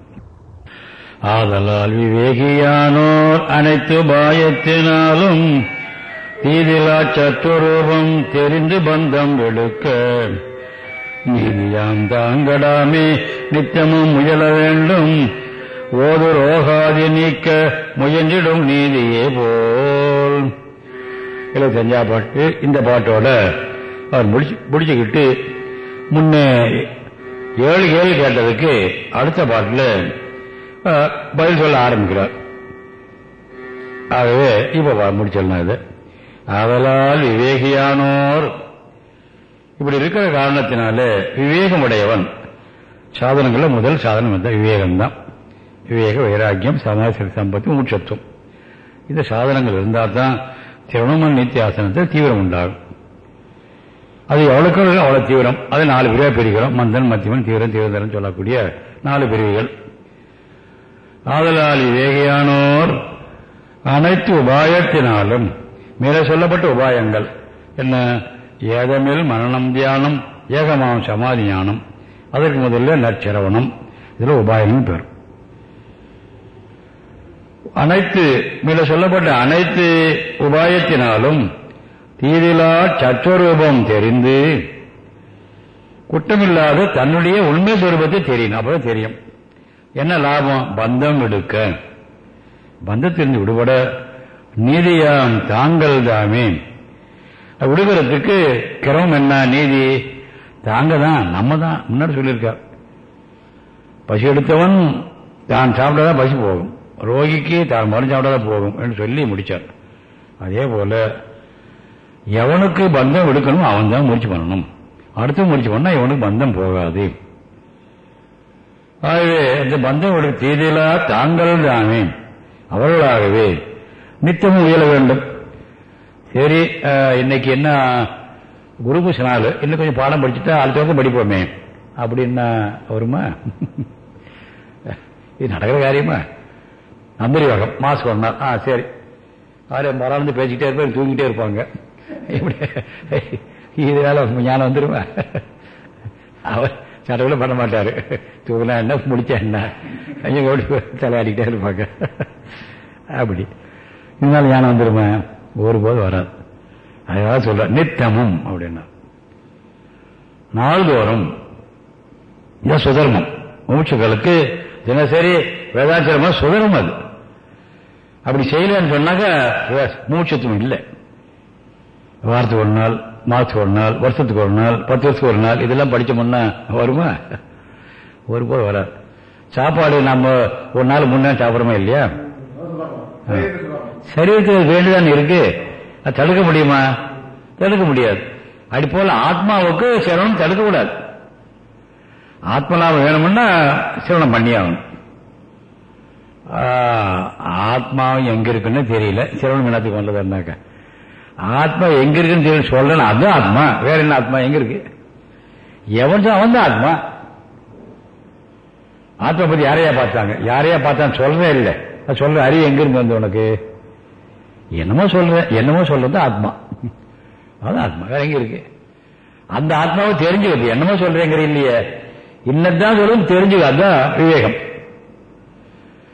ஆதலால் விவேகியானோர் அனைத்து பாயத்தினாலும் தீதிலா சத்துரூபம் தெரிந்து பந்தம் எடுக்க. நீதியாம் தாங்கடாமே நித்தமும் முயல வேண்டும். ஓது ரோகாதி நீக்க முயன்றிடும் நீதியே போல். எழுபத்தஞ்சா பாட்டு இந்த பாட்டோட அவர் முடிச்சு முடிச்சுக்கிட்டு முன்னே ஏழு கேள்வி கேட்டதுக்கு அடுத்த பாட்டில் பதில் சொல்ல ஆரம்பிக்கிறார். ஆகவே இப்போ முடிச்சிடலாம் இதை. ஆதலால் விவேகியானோர். இப்படி இருக்கிற காரணத்தினால விவேகமுடையவன். சாதனங்களில் முதல் சாதனம் வந்து விவேகம்தான். விவேக வைராக்கியம் சமாசி சம்பத்தி மூச்சத்துவம் இந்த சாதனங்கள் இருந்தால் தான் திருவண்ணமன் நித்தியாசனத்தில் தீவிரம் உண்டாகும். அது எவ்வளோக்கு அவ்வளோ அவ்வளவு தீவிரம். அதை நாலு பிரிவாக பிரிக்கிறோம். மந்தன் மத்தியமன் தீவிரம் தீவிரம் சொல்லக்கூடிய நாலு பிரிவுகள். ஆதலால் விவேகியானோர் அனைத்து உபாயத்தினாலும் மேலே சொல்லப்பட்ட உபாயங்கள். என்ன? ஏதமில் மரணம் தியானம் ஏகமாம் சமாதி ஞானம் அதற்கு முதல்ல நற்சிரவணம். இதில் உபாயங்கள் பெறும் அனைத்து மேல சொல்லப்பட்ட அனைத்து உபாயத்தினாலும் தீதிலா சத்துவரூபம் தெரிந்து குற்றமில்லாத தன்னுடைய உண்மை சுரூபத்தை தெரியும். அப்பதான் தெரியும். என்ன லாபம்? பந்தம் எடுக்க. பந்தத்திலிருந்து விடுபட. நீதியாம் தாங்கள் தாமே விடுகிறதுக்கு கிரமம் என்ன? நீதி. தாங்க தான் நம்ம தான் முன்னாடி சொல்லியிருக்கார். பசி எடுத்தவன் தான் சாப்பிட்டாதான் பசி போகும். ரோகிக்கு தான் மருந்து சாப்பிட்டா போகும் என்று சொல்லி முடிச்சார். அதே போல எவனுக்கு பந்தம் எடுக்கணும் அவன் தான் முயற்சி பண்ணணும். அடுத்து முயற்சி பண்ணா இவனுக்கு பந்தம் போகாது. ஆகவே இந்த பந்தம் எடுக்க தீதிலா தாங்கள் தானே அவர்களாகவே நித்தமும் உயர வேண்டும். சரி இன்னைக்கு என்ன குருபு நாள் இன்னும் கொஞ்சம் பாடம் படிச்சுட்டா அடுத்த படிப்போமே. அப்படின்னா வருமா? இது நடக்கிற காரியமா? நம்பரி வகம். மாசம் ஒரு ஆ சரி. அவரே மறந்து பேசிக்கிட்டே இருப்பாங்க தூங்கிட்டே இருப்பாங்க. இப்படி இதனால ஞானம் வந்துருமா? அவர் சடவுல பண்ண மாட்டாரு. தூங்கினா என்ன முடிச்சா என்ன? ஐயோ தலையாடிக்கிட்டே இருப்பாங்க. அப்படி. இதனால ஞானம் வந்துருமே ஒருபோது வராது. அதனால சொல்ற நித்தமும் அப்படின்னா. நாள்தோறும் இது சுதர்மம். மூச்சுக்களுக்கு தினசரி வேதாச்சரமா சுதர்மம் அது. அப்படி செய்யலன்னு சொன்னாக்க மூச்சத்துவம் இல்லை. வாரத்துக்கு ஒரு நாள் மாதத்துக்கு ஒரு நாள் வருஷத்துக்கு ஒரு நாள் பத்து வருஷத்துக்கு ஒரு நாள் இதெல்லாம் படித்தோம்னா வருமா? ஒரு போது வராது. சாப்பாடு நம்ம ஒரு நாள் முன்னே சாப்பிடுறோமா இல்லையா? சரீரத்துக்கு வேண்டிதான் இருக்கு அது தடுக்க முடியுமா? தடுக்க முடியாது. அது போல ஆத்மாவுக்கு சிரவணம் தடுக்க கூடாது ஆத்மலாபம் வேணும்னா சிரவணம் பண்ணி ஆகணும் ஆஹ், ஆத்மாவும் எங்க இருக்குன்னு தெரியல. சிரவணம் என்னத்துக்கு வந்ததுனாக்க ஆத்மா எங்க இருக்குன்னு தெரியல சொல்றேன் அதுதான் ஆத்மா. வேற என்ன ஆத்மா எங்க இருக்கு? எவன் அவன் தான் ஆத்மா. ஆத்மா பத்தி யாரையா பார்த்தாங்க? யாரையா பார்த்தான்னு சொல்றதே இல்லை. சொல்ற அறிவு எங்க இருந்து வந்து உனக்கு? என்னமோ சொல்ற என்னமோ சொல்றது ஆத்மா. அதான் ஆத்மா வேற எங்க இருக்கு. அந்த ஆத்மாவை தெரிஞ்சுக்கிறது என்னமோ சொல்றேங்கிற இல்லையே. இன்னதான் சொல்லும் தெரிஞ்சுக்க அதுதான் விவேகம்.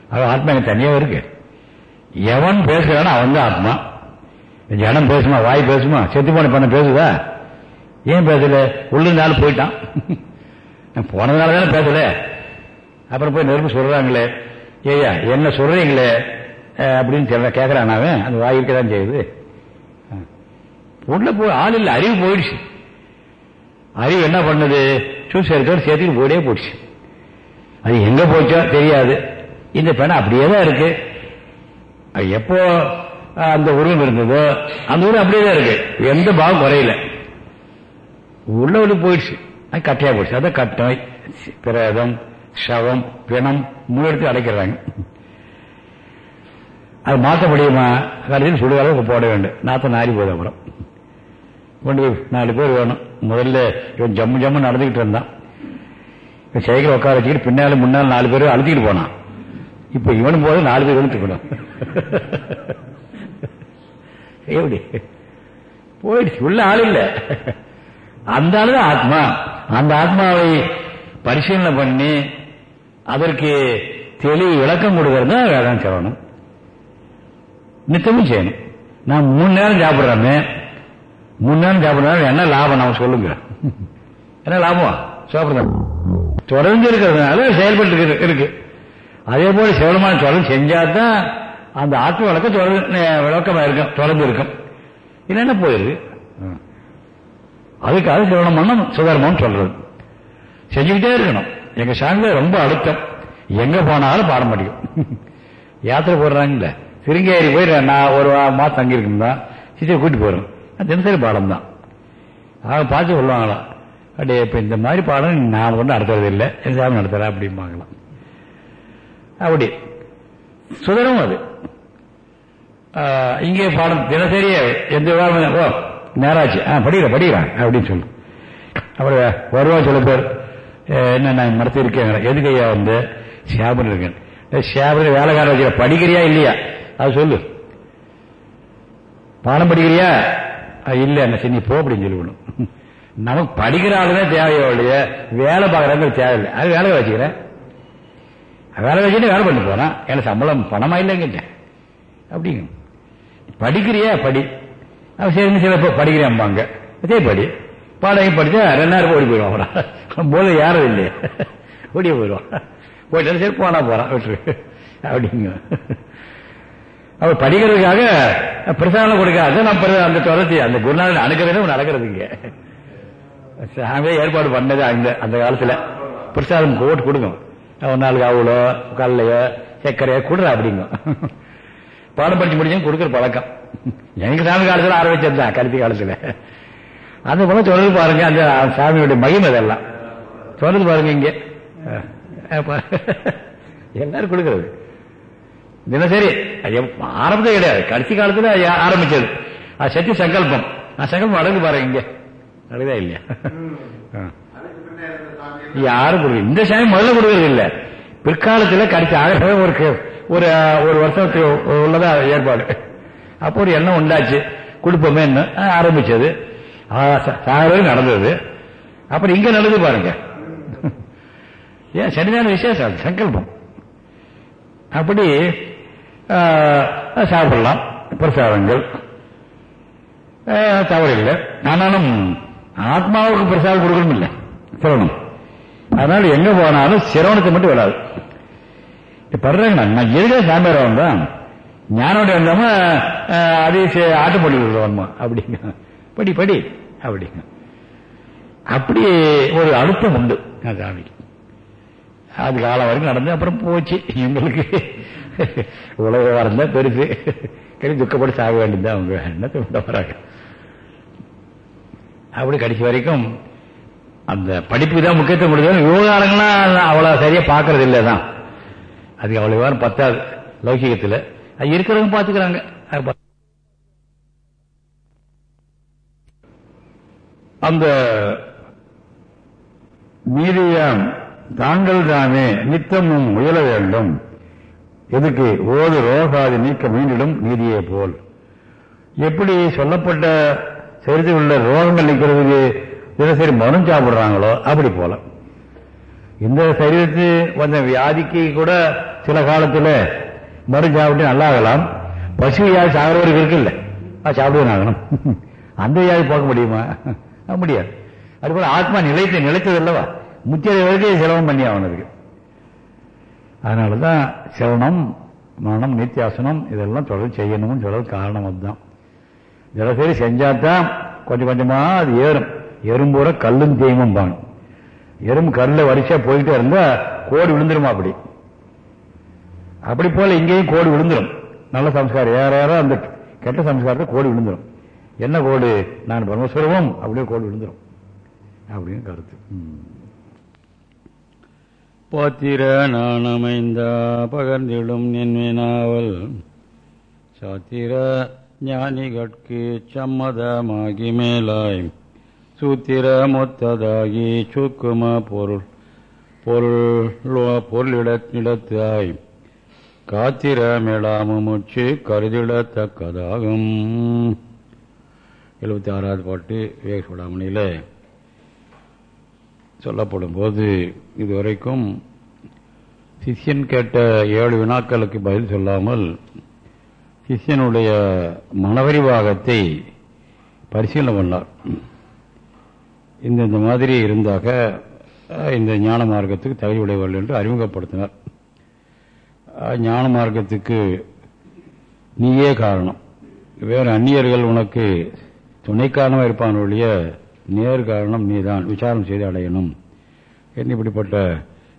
அது ஆத்மா எனக்கு தனியாக இருக்கு. எவன் பேசுறானோ அவன் தான் ஆத்மா. ஜனம் பேசுமா வாய் பேசுமா செத்து போன பண்ண பேசுதா? ஏன் பேசல? உள்ளிருந்தாலும் போயிட்டான். போனதுனால தானே பேசல. அப்புறம் போய் நெருப்பு சொல்றாங்களே. ஏயா என்ன சொல்றீங்களே? அப்படின்னு சொல்ல கேட்கறான் அவன். அந்த வாய் இருக்க தான் செய்யுது. உள்ள போய் ஆள் இல்லை அறிவு போயிடுச்சு. அறிவு என்ன பண்ணுது? சூசரித்தோடு சேர்த்துட்டு போயிட்டே போயிடுச்சு. அது எங்க போச்சோ தெரியாது. இந்த பெண் அப்படியே தான் இருக்கு. அது எப்போ அந்த உருவம் இருந்ததோ அந்த உருவம் அப்படியே தான் இருக்கு. எந்த பாவம் குறையல. உள்ள உள்ள போயிடுச்சு. அது கட்டையா போயிடுச்சு. அதான் கட்டம் பிரேதம் சவம் பிணம் முன்னெடுத்து அடைக்கிறாங்க. அது மாற்ற முடியுமா? கடைசியில் சுடுகால போட வேண்டும். நாற்ற நாரி போகுது அப்புறம். கொண்டு போய் நாலு பேர் வேணும். முதல்ல இவன் ஜம்மு ஜம்மு நடந்துக்கிட்டு இருந்தான். இப்போ சைக்கிள் உட்கார வச்சுக்கிட்டு பின்னால முன்னால் நாலு பேர் அழுத்திக்கிட்டு போனான். இப்போ இவனும் போது நாலு பேர் இழுத்துக்கணும் எப்படி? போயிடுச்சு. உள்ள ஆள் இல்லை. அந்த ஆளு தான் ஆத்மா. அந்த ஆத்மாவை பரிசீலனை பண்ணி அதற்கு தெளிவு விளக்கம் கொடுக்கறது தான் வேதாந்த சிரவணம் நித்தமும் செய்யணும் நான் மூணு நேரம் சாப்பிடுறேன்னு மூணு நேரம் சாப்பிட்றதுனால என்ன லாபம்? நம்ம சொல்லுங்க. என்ன லாபம்? சாப்பிடுறோம் தொடர்ந்து இருக்கிறதுனால செயல்பட்டு இருக்கு- அதே போல சிவனமான தொடர்ந்து செஞ்சாதான் அந்த ஆத்ம விளக்கம் தொடர்ந்து விளக்கமா இருக்கும் தொடர்ந்து இருக்கும். இல்லைன்னா போயிருக்கு? அதுக்காக சிவனம் பண்ண சுதர்மம்னு சொல்றது. செஞ்சுக்கிட்டே இருக்கணும். எங்க சாமியில ரொம்ப அழுத்தம். எங்க போனாலும் பாட முடியும் யாத்திரை போடுறாங்கல்ல? சிருங்கேரி போய் நான் ஒரு மாதம் தங்கியிருக்கணும் தான் சிஸ்டர் கூட்டி போறோம். தினசரி பாடம் தான் அவங்க பார்த்து சொல்லுவாங்களாம் அப்படியே இப்போ இந்த மாதிரி பாடம் நான் ஒன்றும் நடத்துறது இல்லை. என் சாமி நடத்துறேன் அப்படிம்பாங்களாம். அப்படி. சுதரம் அது. ஆஹ் இங்கே பாடம் தினசரி எந்த விவாதம் ஓ நேராச்சு. ஆ படிக்கிற படிக்கிறேன் அப்படின்னு சொல்லு. அப்புறம் வருவா சில பேர். என்ன நான் மரத்து இருக்கேன் எதுக்கு வந்து? ஷாபன் இருக்கேன். ஷாபன் வேலைக்காரன் வச்சுக்க படிக்கிறியா இல்லையா? அது சொல்லு. பாடம் படிக்கிறியா? அஹ், இல்ல என்ன சரி நீ போ அப்படின்னு சொல்லிவிடும் நமக்கு படிக்கிற ஆளுதான் தேவையோ இல்லையா வேலை பார்க்கறாங்க தேவையில்லை. அது வேலை வச்சுக்கிறேன். வேலை வச்சுட்டு வேலை பண்ணி போறான். எனக்கு சம்பளம் பணமா இல்லைங்க அப்படிங்க. படிக்கிறியா? படி. அவன் சரின்னு சில பேர் படிக்கிறேன்பாங்க சரி படி. பாடகம் படிச்சா ரெண்டு நேரம் ஓடி போயிடுவான் அவன். போல யாரும் இல்லையே. ஓடி போயிடுவான். போயிட்டு சரி போனா போறான். விட்டுரு. அப்படிங்க. அவர் படிக்கிறதுக்காக பிரசாதம் கொடுக்காது நான் அந்த தொடர்ச்சி அந்த குருநாதன் அணுக்கிறதே நடக்கிறதுங்க சாமியே ஏற்பாடு பண்ணது அந்த அந்த காலத்துல. பிரசாதம் போட்டு கொடுக்கும் ஒரு நாளுக்கு அவ்வளோ கல்லையோ சக்கரையோ கொடுற அப்படிங்க. பாடம் படிச்சு முடிச்சு கொடுக்குற பழக்கம். எனக்கு சாமி காலத்தில் ஆரம்பிச்சது தான் கருத்தி காலத்தில். அது போல தொடர்ந்து பாருங்க அந்த சாமியோட மகிமை அதெல்லாம் தொடர்ந்து பாருங்க இங்க. எல்லாரும் கொடுக்கறது. தினசரி. ஆரம்பத்தே கிடையாது. கடைசி காலத்துல ஆரம்பிச்சது. அது சத்திய சங்கல்பம். நான் சங்கல்பம் அடங்கு பாருங்க இங்க. அழகா இல்லையா? யாரும் கொடுக்க இந்த சாமி முதல்ல கொடுக்கறது இல்ல. பிற்காலத்தில் கடைசி ஆகிற ஒரு ஒரு ஒரு வருஷத்துக்கு உள்ளதா ஏற்பாடு. அப்போ ஒரு எண்ணம் உண்டாச்சு. கொடுப்போமே ஆரம்பிச்சது. சாகவே நடந்தது. அப்புறம் இங்க நடந்து பாருங்க. ஏன் சனிதான விசேஷம் சங்கல்பம். அப்படி சாப்பிடலாம். பிரசாதங்கள். தவறில்லை. ஆனாலும் ஆத்மாவுக்கு பிரசாதம் கொடுக்கணும் இல்லை. சிரவணம் அதனால எங்க போனாலும் சிரவணத்தை மட்டும் விடாது. படுறாங்க நான் எதுக்காக சாமியார் வந்தான்? ஞானோட வந்தோமா? அதே ஆட்டம் பண்ணி விடுவோம்மா அப்படிங்க. படி படி அப்படிங்க. அப்படி ஒரு அழுத்தம் உண்டு. சாமிக்கு. அது காலம் வரைக்கும் நடந்து அப்புறம் போச்சு. எங்களுக்கு உலக வாரம் தான் பெருசு. கடைசி துக்கப்பட்டு சாக வேண்டியதுதான் அவங்க. என்ன சொல்ல வராங்க? அப்படி கடைசி வரைக்கும் அந்த படிப்புக்கு தான் முக்கியத்துவம் கொடுத்தது விவகாரங்கள்லாம் அவ்வளவு சரியா பாக்குறது இல்லை தான். அது அவ்வளவு வாரம் பத்தாது. லௌகிகத்தில். அது இருக்கிறவங்க பாத்துக்கிறாங்க அந்த மீதியாம் தாங்கள் தானே நித்தமும் உயர வேண்டும். எதுக்கு? ஓது ரோகாதி நீக்க மீண்டிடும் நீதியை போல். எப்படி சொல்லப்பட்ட சரித்தில் உள்ள ரோகங்கள் நிற்கிறதுக்கு தினசரி மனம் சாப்பிடுறாங்களோ அப்படி போல. இந்த சரீரத்து வந்த வியாதிக்கு கூட சில காலத்தில் மருந்து சாப்பிட்டு நல்லாகலாம். பசு வியாதி சாகிறவருக்கு இருக்குல்ல அது சாப்பிடுவேன் ஆகணும். அந்த வியாதி போக முடியுமா? முடியாது. அதுபோல ஆத்மா நிலைத்து நிலைத்தது அல்லவா? முத்தியதை வரைக்கும் சிரவம் பண்ணி அவனுக்கு அதனாலதான் சிரவணம் மனம் நித்தியாசனம் இதெல்லாம் தொடர்ந்து செய்யணும்னு சொல்றது காரணம் அதுதான். தினசரி செஞ்சாதான் கொஞ்சம் கொஞ்சமா அது ஏறும். எறும்பூர கல்லும் தெய்வம் பானும் எறும்பு கல்ல வரிசையா போயிட்டே இருந்தா கோடி விழுந்துருமா அப்படி? அப்படி போல இங்கேயும் கோடி விழுந்துரும். நல்ல சம்ஸ்காரம். ஏற ஏற அந்த கெட்ட சம்ஸ்காரத்தை கோடி விழுந்துரும். என்ன கோடு? நான் பிரம்மஸ்வரமும் அப்படியே கோடு விழுந்துரும். அப்படின்னு கருத்து.
பாத்திர நான் அமைந்த பகர்ந்திடும் நின்வினாவல். சாத்திர ஞானிகட்கு சம்மதமாகி மேலாய். சூத்திர மொத்ததாகி சுக்கும பொருள் பொருள் பொருளிடத்திடத்தாய் காத்திர மேலாமுச்சு கருதிடத்தக்கதாகும். எழுபத்தி ஆறாவது பாட்டு விவேக சூடாமணியில் சொல்லப்படும் போது இதுவரைக்கும் சிஷ்யன் கேட்ட ஏழு வினாக்களுக்கு பதில் சொல்லாமல் சிஷ்யனுடைய மனவரிவாகத்தை பரிசீலனை பண்ணார். இந்த இந்த மாதிரி இருந்தாக இந்த ஞான மார்க்கத்துக்கு தகுதி உடையவர்கள் என்று அறிமுகப்படுத்தினார். ஞான மார்க்கத்துக்கு நீயே காரணம். வேறு அந்நியர்கள் உனக்கு துணை காரணமாக இருப்பான் ஒழிய நேர்காரணம் நீதான் விசாரம் செய்து அடையணும். என்று இப்படிப்பட்ட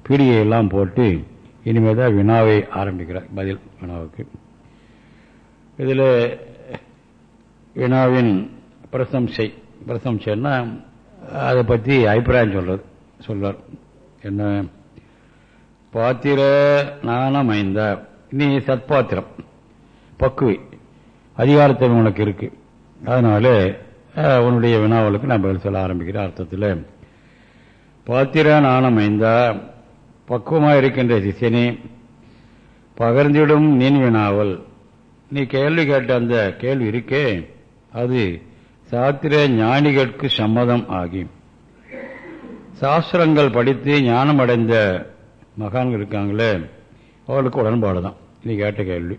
பீடியை எல்லாம் போட்டு இனிமேல் தான் வினாவை ஆரம்பிக்கிறார் பதில் வினாவுக்கு. இதில் வினாவின் பிரசம்சை பிரசம்சைன்னா அதை பற்றி அபிப்பிராயம் சொல்றது சொல்றார் என்ன? பாத்திர நாணமைந்த நீ சத்பாத்திரம் பக்குவி அதிகாரத்தை உனக்கு இருக்கு. அதனால உன்னுடைய வினாவலுக்கு நான் பதில் சொல்ல ஆரம்பிக்கிற அர்த்தத்தில் பாத்திர ஐந்தா பக்குவமாக இருக்கின்ற சிஷியனே பகர்ந்திடும் நீன் வினாவல். நீ கேள்வி கேட்ட அந்த கேள்வி இருக்கே. அது சாத்திர ஞானிகளுக்கு சம்மதம் ஆகி. சாஸ்திரங்கள் படித்து ஞானம் அடைந்த மகான்கள் இருக்காங்களே அவர்களுக்கு உடன்பாடு தான் நீ கேட்ட கேள்வி.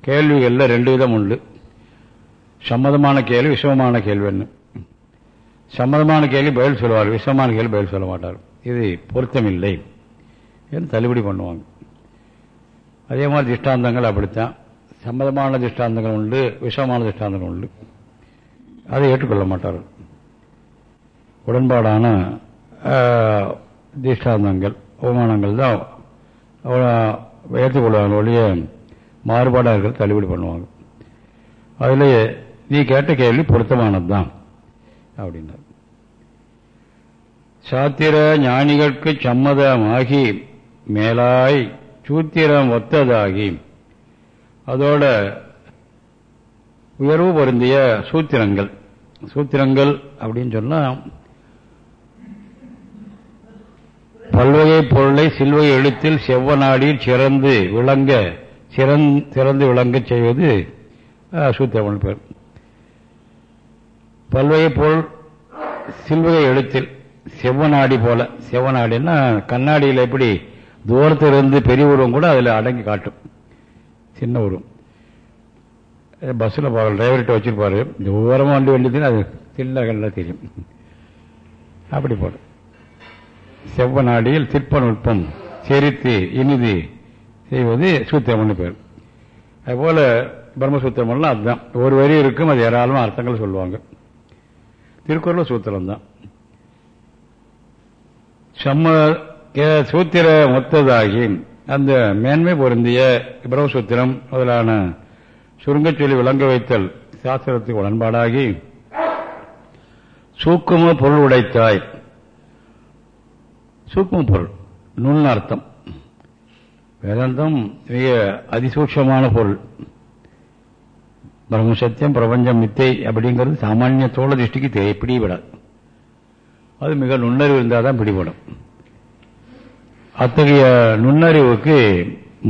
கேள்விகளில் ரெண்டு விதம் உண்டு. சம்மதமான கேள்வி விஷமமான கேள்வி என்ன? சம்மதமான கேள்வி பதில் சொல்லுவார் விஷமமான கேள்வி பதில் சொல்ல மாட்டார் இது பொருத்தமில்லை என்று தள்ளுபடி பண்ணுவாங்க. அதே மாதிரி திஷ்டாந்தங்கள் அப்படித்தான். சம்மதமான திஷ்டாந்தங்கள் உண்டு விஷமான திஷ்டாந்தங்கள் உண்டு. அதை ஏற்றுக்கொள்ள மாட்டார் உடன்பாடான திஷ்டாந்தங்கள் அவமானங்கள் தான்
ஏற்றுக்கொள்வாங்க ஒழிய மாறுபாடாக இருக்கிறது தள்ளுபடி பண்ணுவாங்க அதிலேயே நீ கேட்ட கேள்வி பொருத்தமானது தான் அப்படின்னார். சாத்திர ஞானிகளுக்கு சம்மதமாகி மேலாய் சூத்திரம் ஒத்ததாகி அதோட உயர்வு பொருந்திய சூத்திரங்கள். சூத்திரங்கள் அப்படின்னு சொன்னா பல்வகை பொருளை சில்வகை எழுத்தில் செவ்வநாடியில் சிறந்து விளங்க சிறந்து விளங்க செய்வது சூத்திரமன் பேர். பல்வகை பொருள் சில்வகை எழுத்தில் செவ்வநாடி போல செவ்வநாடின்னா கண்ணாடியில் எப்படி தூரத்தில் இருந்து பெரிய உருவம் கூட அதில் அடங்கி காட்டும். சின்ன உருவம். பஸ்ஸில் போகல டிரைவர்கிட்ட வச்சிருப்பாரு. தூரமாக வண்டி வண்டிதுன்னு அது சின்ன கண்ணில் தெரியும். அப்படி போடும் செவ்வநாடியில் சிற்பநுட்பம் செரித்து இனிது செய்வது சூத்திரம்னு பேர். அதுபோல் பிரம்மசூத்திரமெல்லாம் அதுதான். ஒரு வரி இருக்கும் அது ஏராளமாக அர்த்தங்கள் சொல்லுவாங்க. திருக்குறள் சூத்திரம் தான் சம்ம சூத்திர மொத்ததாகி அந்த மேன்மை பொருந்திய பிரம்மசூத்திரம் முதலான சுருங்கச்சொல்லி விளங்க வைத்தல் சாஸ்திரத்துக்கு உடன்பாடாகி சூக்கும பொருள் உடைத்தாய். சூக்கும பொருள் நுண் அர்த்தம். வேதாந்தம் மிக அதிசூட்சமான பொருள். பிரம்ம சத்தியம் பிரபஞ்சம் மித்தை அப்படிங்கிறது சாமானிய தோழ திருஷ்டிக்கு பிடிபடாது. அது மிக நுண்ணறிவு இருந்தால் தான் பிடிபடும். அத்தகைய நுண்ணறிவுக்கு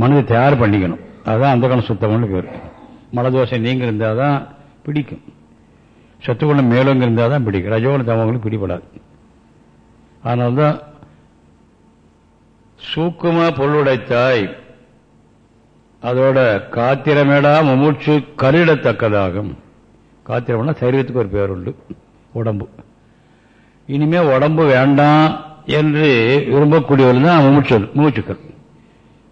மனதை தயார் பண்ணிக்கணும். அதுதான் அந்த கணம் சுத்தம்னு பேர். மலதோஷம் நீங்க இருந்தால் தான் பிடிக்கும். சத்துக்குணம் மேலோங்க இருந்தால் தான் பிடிக்கும். ரஜோகுணம் தமங்களுக்கு பிடிபடாது. அதனால்தான் சூக்கும பொருளுடைத்தாய் அதோட காத்திரமேடா முமூச்சு கருடத்தக்கதாகும் காத்திரம்னா சரீரத்துக்கு ஒரு பேர் உண்டு உடம்பு. இனிமே உடம்பு வேண்டாம் என்று விரும்பக்கூடியவர்கள் தான் மூச்சல் மூச்சுக்கள்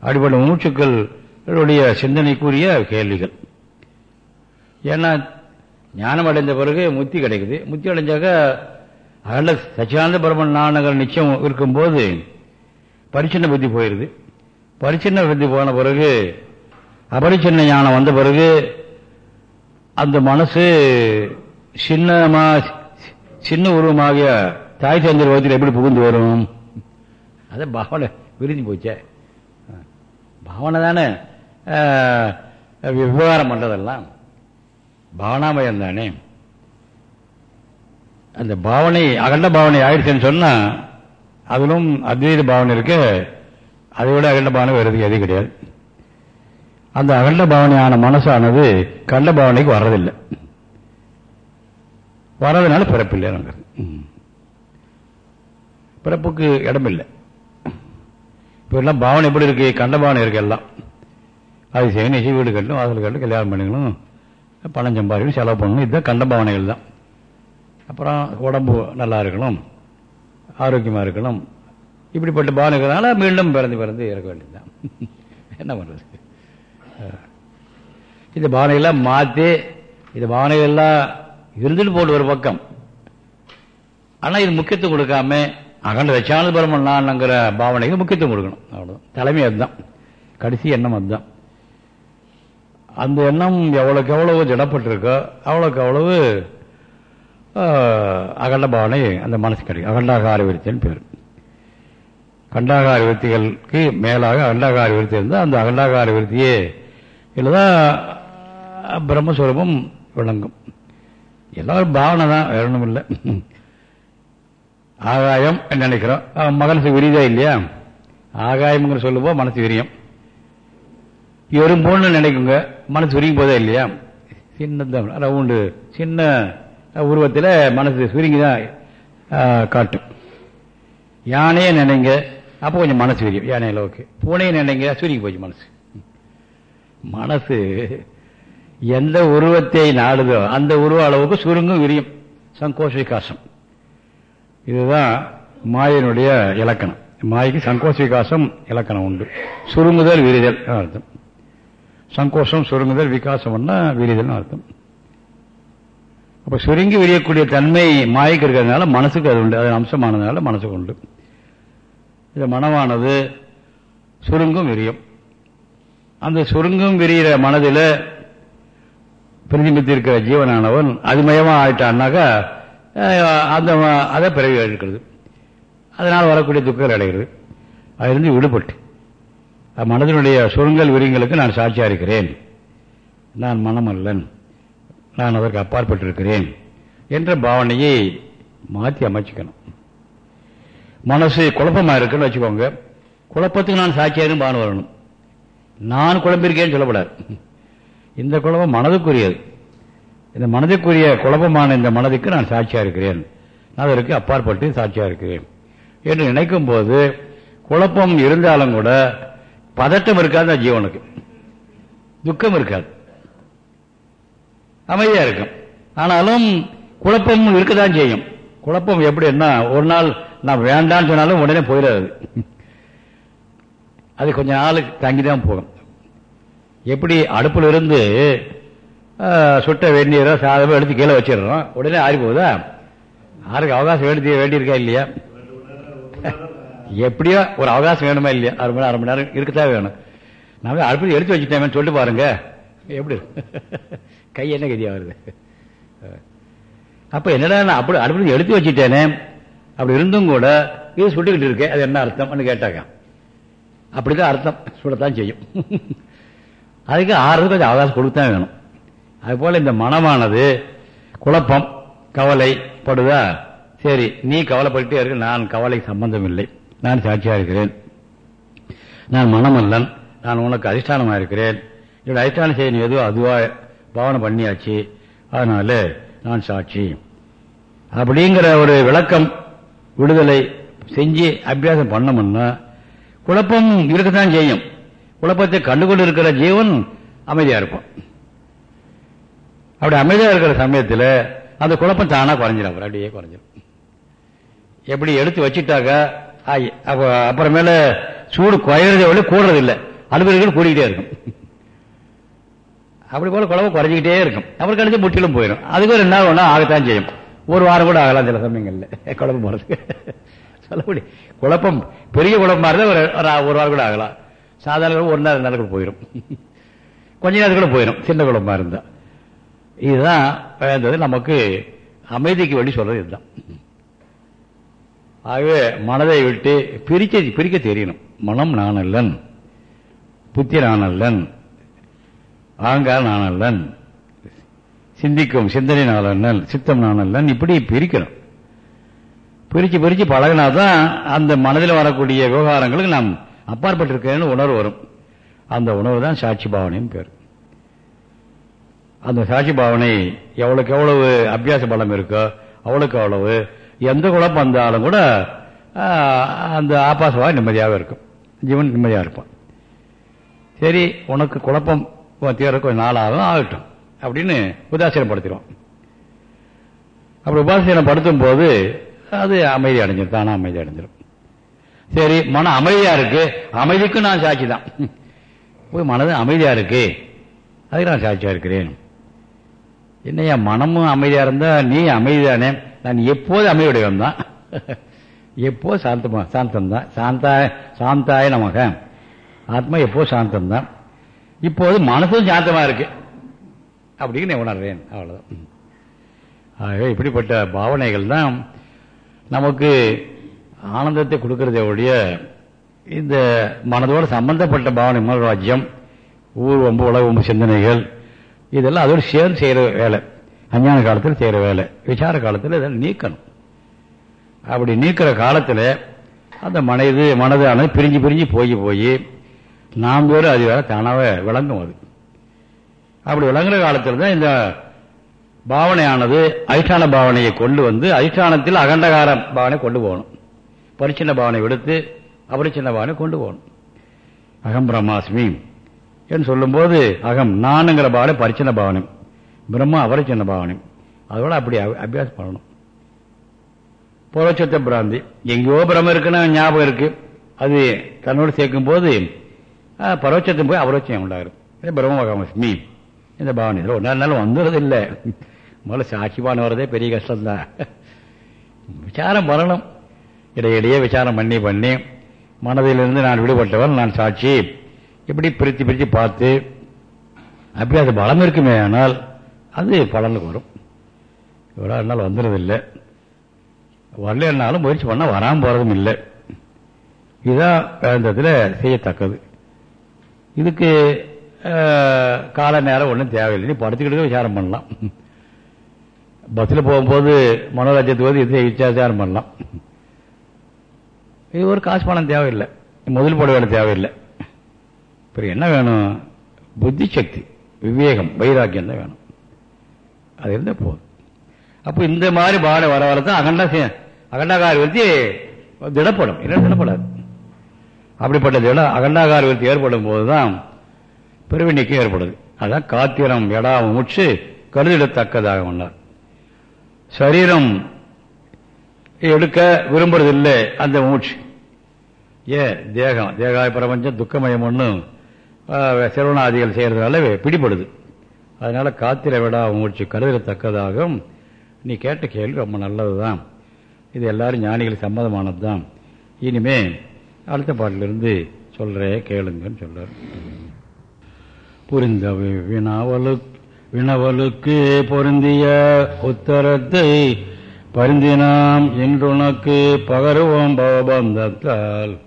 அப்படிப்பட்ட மூச்சுக்களுடைய சிந்தனைக்குரிய கேள்விகள். ஏன்னா ஞானம் அடைந்த பிறகு முத்தி கிடைக்குது. முத்தி அடைஞ்சாக்க அதில் சச்சியானந்த பிரம்மன் நாணங்கள் நிச்சயம் இருக்கும்போது பரிச்சின்ன புத்தி போயிருது. பரிச்சின்ன புத்தி போன பிறகு அபரிச்சின்ன ஞானம் வந்த பிறகு அந்த மனசு சின்னமா சின்ன உருவமாகிய தாய் சந்திர உலகத்தில் எப்படி புகுந்து வரும்? அது பாவனை விரிஞ்சு போச்சே. பாவனை தானே விவகாரம் பண்ணுறதெல்லாம் பாவனாமயம் தானே. அந்த பாவனை அகண்ட பாவனை ஆயிடுச்சுன்னு சொன்னால் அதிலும் அத்வைத பாவனை இருக்கு. அதை விட அகண்ட பாவனை வருது எதுவும் கிடையாது. அந்த அகண்ட பாவனையான மனசானது கண்ட பாவனைக்கு வர்றதில்லை. வர்றதுனால பிறப்பில்லை நாங்கள் பிறப்புக்கு இடமில்லை. இப்போ எல்லாம் பாவனை எப்படி இருக்கு? கண்ட பாவனை இருக்கு எல்லாம். அது செய்யணும் இசை வீடு கட்டணும் வாசல் கட்டணும் கல்யாணம் பண்ணிக்கணும் பணம் சம்பாதிக்கணும் செலவு பண்ணணும். இதுதான் கண்ட பாவனைகள் தான். அப்புறம் உடம்பு நல்லா இருக்கணும் ஆரோக்கியமாக இருக்கணும். இப்படிப்பட்ட பாவனைகளால் மீண்டும் பிறந்து பிறந்து இறக்க வேண்டியதுதான். என்ன பண்ணுறது இந்த பாவனைகள்லாம் மாற்றி இந்த பாவனைகள்லாம் இருந்துட்டு போட்டு ஒரு பக்கம். ஆனால் இது முக்கியத்துவம் கொடுக்காம அகண்ட வச்சானது பரமன் நான்ங்கிற பாவனைக்கு முக்கியத்துவம் கொடுக்கணும். அவ்வளோதான் தலைமை அதுதான். கடைசி எண்ணம் அதுதான். அந்த எண்ணம் எவ்வளோக்கு எவ்வளவு திடப்பட்டிருக்கோ அவ்வளோக்கு அவ்வளவு அகண்ட பாவனை அந்த மனசு கிடைக்கும். அகண்டாகார விருத்தின்னு பேர். கண்டாகார விருத்திகளுக்கு மேலாக அகண்டாகார விருத்தி இருந்தால் அந்த அகண்டாகார விருத்தியே இல்லைதான் பிரம்மஸ்வரூபம் விளங்கும். எல்லாரும் பாவனை தான் வேற ஒன்றும் இல்லை. ஆகாயம் நினைக்கிறோம்? மனசு விரிதா இல்லையா? ஆகாயம்ங்கிற சொல்லுவோம் மனசு விரியம். எறும்போன்னு நினைக்குங்க மனசு விரியும் போதே இல்லையா? சின்னதான் ரவுண்டு சின்ன உருவத்தில் மனசு சுருங்கி தான் காட்டும். யானையை நினைங்க அப்போ கொஞ்சம் மனசு விரியும் யானை ஓகே. பூனையை நினைங்க சுருங்கி போச்சு மனசு. மனசு எந்த உருவத்தை நாடுதோ அந்த உருவ அளவுக்கு சுருங்கும் விரியும். சங்கோஷ விகாசம் இதுதான் மாயினுடைய இலக்கணம். மாய்க்கு சங்கோஷ விகாசம் இலக்கணம் உண்டு. சுருங்குதல் விரிதல் அர்த்தம். சங்கோஷம் சுருங்குதல் விகாசம்னா விரிதல் அர்த்தம். அப்ப சுருங்கி விரியக்கூடிய தன்மை மாய்க்கு இருக்கிறதுனால மனசுக்கு அது உண்டு. அது அம்சமானதுனால மனசுக்கு உண்டு. இந்த மனமானது சுருங்கும் விரியும். அந்த சுருங்கும் விரிகிற மனதில் பிரதிபித்திருக்கிற ஜீவனானவன் அதுமயமாக ஆயிட்டான்னாக்கா அந்த அதை பிறவி எடுக்கிறது அதனால் வரக்கூடிய துக்கங்கள் அடைகிறது. அதிலிருந்து விடுபட்டு. மனதினுடைய சுருங்கல் விரிங்களுக்கு நான் சாட்சியாக இருக்கிறேன் நான் மனமல்லன். நான் அதற்கு அப்பாற்பட்டிருக்கிறேன் என்ற பாவனையை மாற்றி அமைச்சிக்கணும். மனசு குழப்பமாக இருக்குன்னு வச்சுக்கோங்க. குழப்பத்துக்கு நான் சாட்சியாரும் பானம் வரணும். நான் குழம்பிருக்கேன்னு சொல்லப்படாது. இந்த குழப்பம் மனதுக்குரியது. இந்த மனதுக்குரிய குழப்பமான இந்த மனதுக்கு நான் சாட்சியாக இருக்கிறேன். நான் அதற்கு அப்பாற்பட்டு சாட்சியாக இருக்கிறேன். என்று நினைக்கும் போது குழப்பம் இருந்தாலும் கூட பதட்டம் இருக்காது அந்த ஜீவனுக்கு துக்கம் இருக்காது. அமைதியாக இருக்கும். ஆனாலும் குழப்பம் இருக்கதான் செய்யும். குழப்பம் எப்படின்னா ஒரு நாள் நான் வேண்டான்னு சொன்னாலும் உடனே போயிடாது. அது கொஞ்ச நாள் தங்கிதான் போகும். எப்படி அடுப்புல இருந்து சுட்ட வெந்நீரோ சாதமோ எடுத்து கீழே வச்சிடுறோம். உடனே ஆறி போகுதா? யாருக்கு அவகாசம் வேண்டி வேண்டியிருக்கா இல்லையா? எப்படியோ ஒரு அவகாசம் வேணுமா இல்லையா? அரை மணி அரை மணி நேரம் இருக்கத்தான் வேணும். நான் அடுப்பு எடுத்து வச்சுட்டேன் சொல்லிட்டு பாருங்க. எப்படி? கை என்ன கதியா வருது? அப்ப என்னடா நான் அப்படி அடுப்பு எடுத்து வச்சுட்டேனே அப்படி இருந்தும் கூட இது சுட்டுக்கிட்டு இருக்கேன் அது என்ன அர்த்தம்னு கேட்டாங்க. அப்படிதான் அர்த்தம். சுடத்தான் செய்யும். அதுக்கு ஆறுறது கொஞ்சம் அவகாசம் கொடுத்தான் வேணும். அதுபோல் இந்த மனமானது குழப்பம் கவலை படுதா? சரி நீ கவலைப்பட்டுட்டே இருக்க நான் கவலை சம்பந்தம் இல்லை நான் சாட்சியாக இருக்கிறேன். நான் மனமல்லன். நான் உனக்கு அதிஷ்டானமா இருக்கிறேன். என்னோட அதிஷ்டானம் செய்ய எதுவோ அதுவாக பாவனை பண்ணியாச்சு. அதனால நான் சாட்சி. அப்படிங்கிற ஒரு விளக்கம் விடுதலை செஞ்சு அபியாசம் பண்ணோம்னா குழப்பம் இருக்கத்தான் செய்யும். குழப்பத்தை கண்டுகொண்டு இருக்கிற ஜீவன் அமைதியா இருப்பான். அப்படி அமைதியா இருக்கிற சமயத்தில் அந்த குழப்பம் தானா குறைஞ்சிடும் அப்படியே குறைஞ்சிடும் எப்படி எடுத்து வச்சுட்டாக்கா அப்ப அப்புறமேல சூடு குறையிறதை வழி கூடுறது இல்லை. அலுவலர்கள் கூடிக்கிட்டே இருக்கும். அப்படி போல குழப்பம் குறைஞ்சிக்கிட்டே இருக்கும். அப்புறம் கழிச்சு முற்றிலும் போயிடும். அதுக்கு ஒரு என்ன ஒன்றா ஆகத்தான் செய்யும். ஒரு வாரம் கூட ஆகலாம் சில சமயங்கள்ல. குழப்பம் போறதுக்கு. சொல்ல முடியும் குழப்பம் பெரிய குழப்பமா இருந்தா ஒரு ஒரு வாரம் கூட ஆகலாம். சாதாரண ஒரு நாள் நேரம் கூட போயிடும் கொஞ்ச நேரம் கூட போயிடும் சின்ன குழப்பமா இருந்தா. இதுதான் வேண்டது நமக்கு அமைதிக்கு வேண்டி சொல்றது இதுதான். ஆகவே மனதை விட்டு பிரிக்க பிரிக்க தெரியணும். மனம் நான் அல்லன் புத்தி நான் அல்லன் நானல்லன் நான் அல்லன் சிந்திக்கும் சிந்தனை நாளன்னல் சித்தம் நானல்லன் இப்படி பிரிக்கணும். பிரித்து பிரிச்சு பழகினாதான் அந்த மனதில் வரக்கூடிய விவகாரங்களுக்கு நாம் அப்பாற்பட்டிருக்கேன்னு உணர்வு வரும். அந்த உணர்வு தான் சாட்சி பாவனையும் பேர். அந்த சாட்சி பாவனை எவ்வளவுக்கு எவ்வளவு அபியாச பலம் இருக்கோ அவ்வளவுக்கு அவ்வளவு எந்த குழப்பம் வந்தாலும் கூட அந்த ஆபாசமாக நிம்மதியாக இருக்கும். ஜீவன் நிம்மதியாக இருப்பான். சரி உனக்கு குழப்பம் தீர கொஞ்சம் நாளாகும் ஆகட்டும் அப்படின்னு உதாசீனப்படுத்திடுவோம் அப்படி உபாசீனப்படுத்தும் போது அது அமைதி அடைஞ்சிடும் தானா அமைதி அடைஞ்சிடும் சரி மனம் அமைதியா இருக்கு அமைதிக்கும் நான் சாட்சி தான். போய் மனது அமைதியா இருக்கு அதுக்கு நான் சாட்சியா இருக்கிறேன். என்னையா மனமும் அமைதியா இருந்தா நீ அமைதிதானே? நான் எப்போது அமைதியுடையவன் தான். எப்போ சாந்தமா சாந்தம் தான். சாந்தாய சாந்தாய நமக. ஆத்மா எப்போ சாந்தம் தான்? இப்போது மனசும் சாந்தமா இருக்கு. அப்படின்னு உணர்றேன். அவ்வளவுதான். ஆகவே இப்படிப்பட்ட பாவனைகள் தான் நமக்கு ஆனந்தத்தை கொடுக்கறதே ஒழிய இந்த மனதோடு சம்பந்தப்பட்ட பாவனை மனோராஜ்யம் ஊர் ஒம்பு உலக ஒம்பு சிந்தனைகள் இதெல்லாம் அதோடு சேர்ந்து செய்கிற வேலை. அஞ்ஞான காலத்தில் செய்கிற வேலை. விசார காலத்தில் இதெல்லாம் நீக்கணும். அப்படி நீக்கிற காலத்தில் அந்த மனது மனதானது பிரிஞ்சு பிரிஞ்சு போய் போய் நாம் வேறு அது வேற தானாக விளங்கும் அது. அப்படி விளங்குற காலத்தில் தான் இந்த பாவனையானது அதிஷ்டான பாவனையை கொண்டு வந்து அதிஷ்டானத்தில் அகண்டகார பாவனை கொண்டு போகணும். பரிச்சின்ன பாவனை விடுத்து அபரிச்சின்ன பாவனை கொண்டு போகணும். அகம் பிரம்மாஸ்மி என்று சொல்லும்போது அகம் நானுங்கிற பாவனை பரிச்சின்ன பாவனை பிரம்மா அபரிச்சின்ன பாவனை. அதோட அப்படி அபியாசம் பண்ணணும். புறச்சத்த பிராந்தி. எங்கேயோ பிரம்ம இருக்குன்னு ஞாபகம் இருக்கு. அது தன்னோடு சேர்க்கும் போது பரோட்சத்தும் போய் அவரோச்சியம் உண்டாகும் இது பிரம்மகாமஸ்மி இந்த பாவனை இதில் ஒரு நாள் வந்துடுறது இல்லை முதல்ல சாட்சிபான் வர்றதே பெரிய கஷ்டம்தான். விசாரம் பண்ணணும். இடையிடையே விசாரம் பண்ணி பண்ணி மனதிலிருந்து நான் விடுபட்டவன் நான் சாட்சி. இப்படி பிரித்து பிரித்து பார்த்து அப்படி அது பலம் இருக்குமே ஆனால் அது பலனுக்கு வரும். இவ்வளோ நாள் வந்துடுறதில்லை வரலனாலும் முயற்சி பண்ணால் வராமல் போகிறதும் இல்லை. இதுதான் வேந்தத்தில் செய்யத்தக்கது. இதுக்கு கால நேரம் ஒன்றும் தேவையில்லை. நீ படுத்துக்கிட்டு விசாரம் பண்ணலாம். பஸ்ஸில் போகும்போது மனோராஜ்யத்துக்கு வந்து இதை விசாரம் பண்ணலாம். இது ஒரு காசு பணம் தேவையில்லை. முதல் போட வேலை தேவையில்லை. இப்போ என்ன வேணும்? புத்தி சக்தி விவேகம் வைராக்கியம் தான் வேணும். அது இருந்தால் போதும். அப்போ இந்த மாதிரி பாடம் வர வர தான் அகண்டா அகண்டாகார விருத்தி திடப்படும். இல்லை திடப்படாது? அப்படிப்பட்ட திட அகண்டாகார விருத்தி ஏற்படும் போது தான் பெருவினைக்கும் ஏற்படுது. அதான் காத்திரம் எடா மூச்சு கருதிடத்தக்கதாக சொன்னார் சரீரம் எடுக்க விரும்புறதில்லை அந்த மூச்சு. ஏ தேகம். தேகாய பிரபஞ்சம் துக்கமயம் ஒன்று சிறுவனாதிகள் செய்யறதுனால பிடிபடுது. அதனால காத்திர விடா மூச்சு. கருதத்தக்கதாகும். நீ கேட்ட கேள்வி ரொம்ப நல்லதுதான். இது எல்லாரும் ஞானிகள் சம்மதமானது தான் இனிமே அடுத்த பாட்டிலிருந்து சொல்றேன் கேளுங்கன்னு சொல்றார். புரிந்தவை வி- வினவலுக்கு பொருந்திய உத்தரத்தை பருந்தினாம் என்றுனக்கு பகருவோம் பவபந்தத்தால்.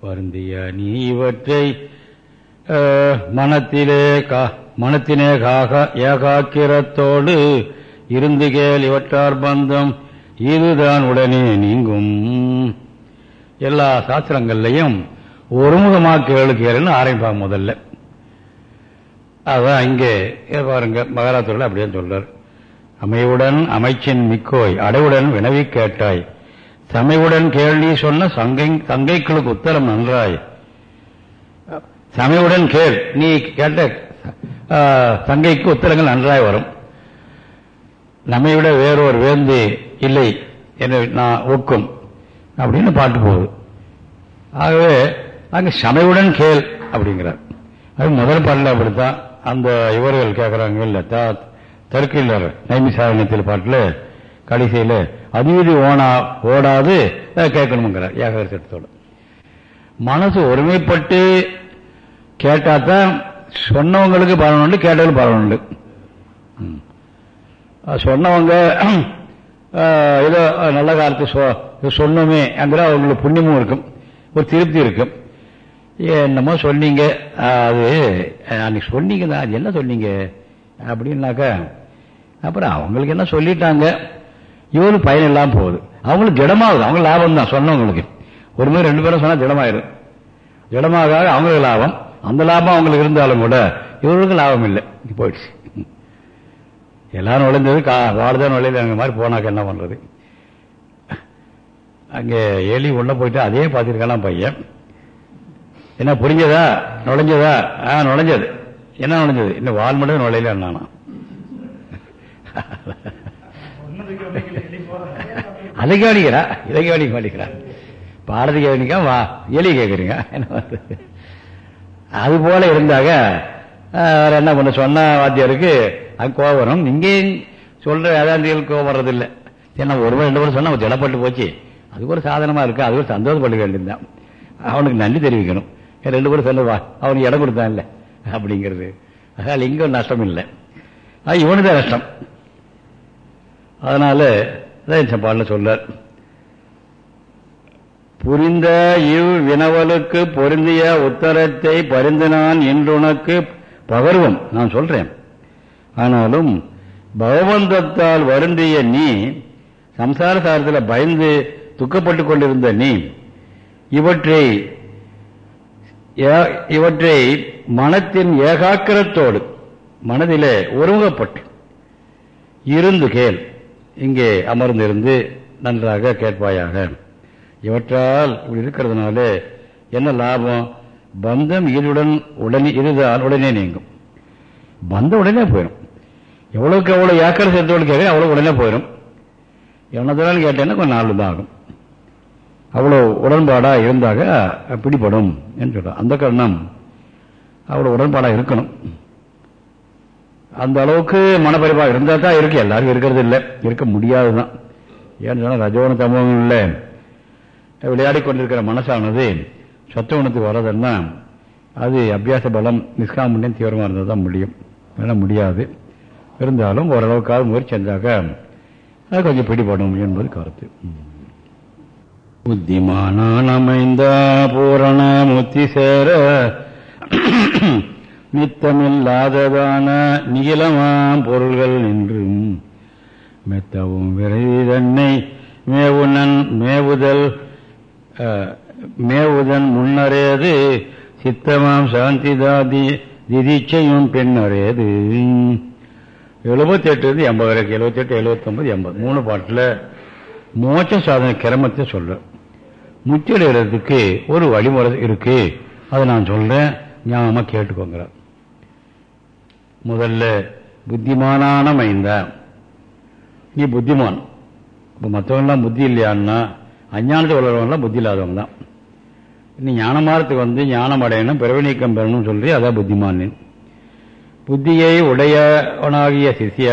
வருந்திய நீ இவற்றை மனத்திலே கா- மனத்தினே காக ஏகாக்கிரத்தோடு இருந்து கேள் இவற்றார் பந்தம். இதுதான் உடனே நீங்கும். எல்லா சாஸ்திரங்கள்லையும் ஒருமுகமாக கேளு கேளுன்னு ஆரம்பிப்பாங்க முதல்ல. அதான் இங்கே பாருங்க மகாராத்திரில் அப்படியே சொல்றார். அமைவுடன் அமைச்சின் மிக்கோய் அடைவுடன் வினவி கேட்டாய். சமைவுடன் கேள்வி சொன்ன சங்கை சங்கைகளுக்கு உத்தரம் நன்றாய். சமைவுடன் கேள் நீ கேட்ட சங்கைக்கு உத்தரங்கள் நன்றாய் வரும். நம்மை விட வேறொரு வேந்து இல்லை என்று நான் ஒக்கும். அப்படின்னு பாட்டு போகுது. ஆகவே அங்க சமைவுடன் கேள் அப்படிங்கிறார். அது முதல் பாடல அப்படித்தான். அந்த இவர்கள் கேட்கறாங்க இல்ல தற்கில்லர் நைமிசாரணியத்தில் பாட்டில் கடைசியில் அதிவிதி ஓனா ஓடாது அஹ், கேட்கணுங்கிறார் சட்டத்தோடு. மனசு ஒருமைப்பட்டு கேட்டாதான் சொன்னவங்களுக்கு பலன் உண்டு கேட்டவங்களுக்கு பலன் உண்டு. ம். சொன்னவங்க ஏதோ நல்ல காலத்து சொ- சொன்னோமே அங்கிற அவங்களுக்கு புண்ணியமும் இருக்கும் ஒரு திருப்தி இருக்கும். என்னமோ சொன்னீங்க. அது அன்னைக்கு சொன்னீங்க தான் அது என்ன சொன்னீங்க? அப்படின்னாக்கா அப்புறம் அவங்களுக்கு என்ன சொல்லிட்டாங்க? இவரும் பயன் இல்லாமல் போகுது. அவங்களுக்கு திடமாகுது. அவங்க லாபம் தான் சொன்னவங்களுக்கு ஒரு மாதிரி ரெண்டு பேரும் சொன்னால் திடமாயிரும். திடமாக அவங்களுக்கு லாபம். அந்த லாபம் அவங்களுக்கு இருந்தாலும் கூட இவர்களுக்கு லாபம் இல்லை. போயிடுச்சு. எல்லாரும் நுழைந்தது கா வாழ்தான் நுழையுது. அங்கே மாதிரி போனாக்க என்ன பண்ணுறது அங்கே எலி உள்ள போயிட்டு அதே பார்த்துருக்கலாம் பையன். என்ன புரிஞ்சதா? நுழைஞ்சதா? ஆ நுழைஞ்சது. என்ன நுழைஞ்சது? இன்னும் வால் மட்டும் நுழையில நானா அதை கவனிக்கிறா? இதை கவனிக்க மாட்டேங்கிறா. பாரதி கவனிக்க வா எலி கேட்குறீங்க என்ன அது போல இருந்தாக அவர் வேற என்ன பண்ண? சொன்ன வாத்தியாருக்கு அது கோபம் வரும். இங்கே சொல்ற வேதாந்திகள் கோபம் வர்றதில்லை. ஏன்னா ஒரு முறை ரெண்டு முறை சொன்னா திடப்பட்டு போச்சு. அது ஒரு சாதனமா இருக்கு. அது ஒரு சந்தோஷப்பட்டு வேண்டியதுதான். அவனுக்கு நன்றி தெரிவிக்கணும். ரெண்டு பேரும் சொல்லுவா அவனுக்கு இடம் கொடுத்தான் இல்லை அப்படிங்கிறது. அதனால் இங்க நஷ்டம் இல்லை. அது இவனுக்கு தான் நஷ்டம். அதனால அதான் பாடல சொல்றார் புரிந்த இவ் வினவலுக்கு பொருந்திய உத்தரத்தை பரிந்தினான் என்றுனக்கு பகர்வம். நான் சொல்றேன். ஆனாலும் பகவந்தத்தால் வருந்திய நீ சம்சார சாரத்தில் பயந்து துக்கப்பட்டுக் கொண்டிருந்த நீ இவற்றை இவற்றை மனத்தின் ஏகாக்கிரத்தோடு மனதிலே ஒருமுகப்பட்டு இருந்து கேள். இங்கே அமர்ந்திருந்து நன்றாக கேட்பாயாக. இவற்றால் இப்படி இருக்கிறதுனால என்ன லாபம்? பந்தம் இதுடன் உடனே இதுதான் உடனே நீங்கும். பந்தம் உடனே போயிடும் எவ்வளவுக்கு எவ்வளவு ஏக்கர் சேர்த்தோடு கேட்க அவ்வளவு உடனே போயிடும் எவ்வளவு கேட்டேன்னா கொஞ்சம் நாள் தான் ஆகும் அவ்வளோ உடன்பாடா இருந்தாக பிடிபடும் என்று சொல்கிறார் அந்த கர்ணம் அவ்வளோ உடன்பாடா இருக்கணும். அந்த அளவுக்கு மனப்பரிப்பாக இருந்தால் தான் இருக்கு. எல்லாருக்கும் இருக்கிறது இல்லை. இருக்க முடியாது தான் ஏன்னு சொன்னால் ரஜோன தமோகம் இல்லை. விளையாடி கொண்டிருக்கிற மனசானது சத்துவனத்துக்கு வர்றதுன்னா அது அபியாச பலம் நிஷ்காமுண்யம் தீவிரமாக இருந்தால் தான் முடியும். வேணால் முடியாது. இருந்தாலும் ஓரளவுக்காக முயற்சி செஞ்சாக்க அது கொஞ்சம் பிடிபடும் என்பது கருத்து. புத்திமானான் அமைந்த பூரண முத்தி சேர நித்தமில்லாததான நீளமாம் பொருள்கள் நின்றும். மெத்தவும் விரைவி தன்னை மேவுனன் மேவுதல் மேவுதன் முன்னரேது சித்தமாம் சாந்திதாதி திதிச்சையும் பின்னரேது. எழுபத்தெட்டு இருந்து எண்பது வரைக்கும் எழுபத்தெட்டு எழுபத்தொம்பது எண்பது மூணு பாட்டில் மோட்ச சாதனை கிரமத்தை சொல்ற ஒரு வழிமுறை இருக்கு. அதை நான் சொல்றேன். ஞானமாக கேட்டுக்கோங்கிறார் முதல்ல புத்திமானான மைந்த. நீ புத்திமான். இப்போ மற்றவங்களாம் புத்தி இல்லையான்னா அஞ்ஞானத்தை வளர்றவங்களாம் புத்தி இல்லாதவங்க தான். நீ ஞானமாரத்துக்கு வந்து ஞானம் அடையணும் பிறவி நீக்கம் பெறணும்னு சொல்லி அதான் புத்திமான். புத்தியை உடையவனாகிய சிசிய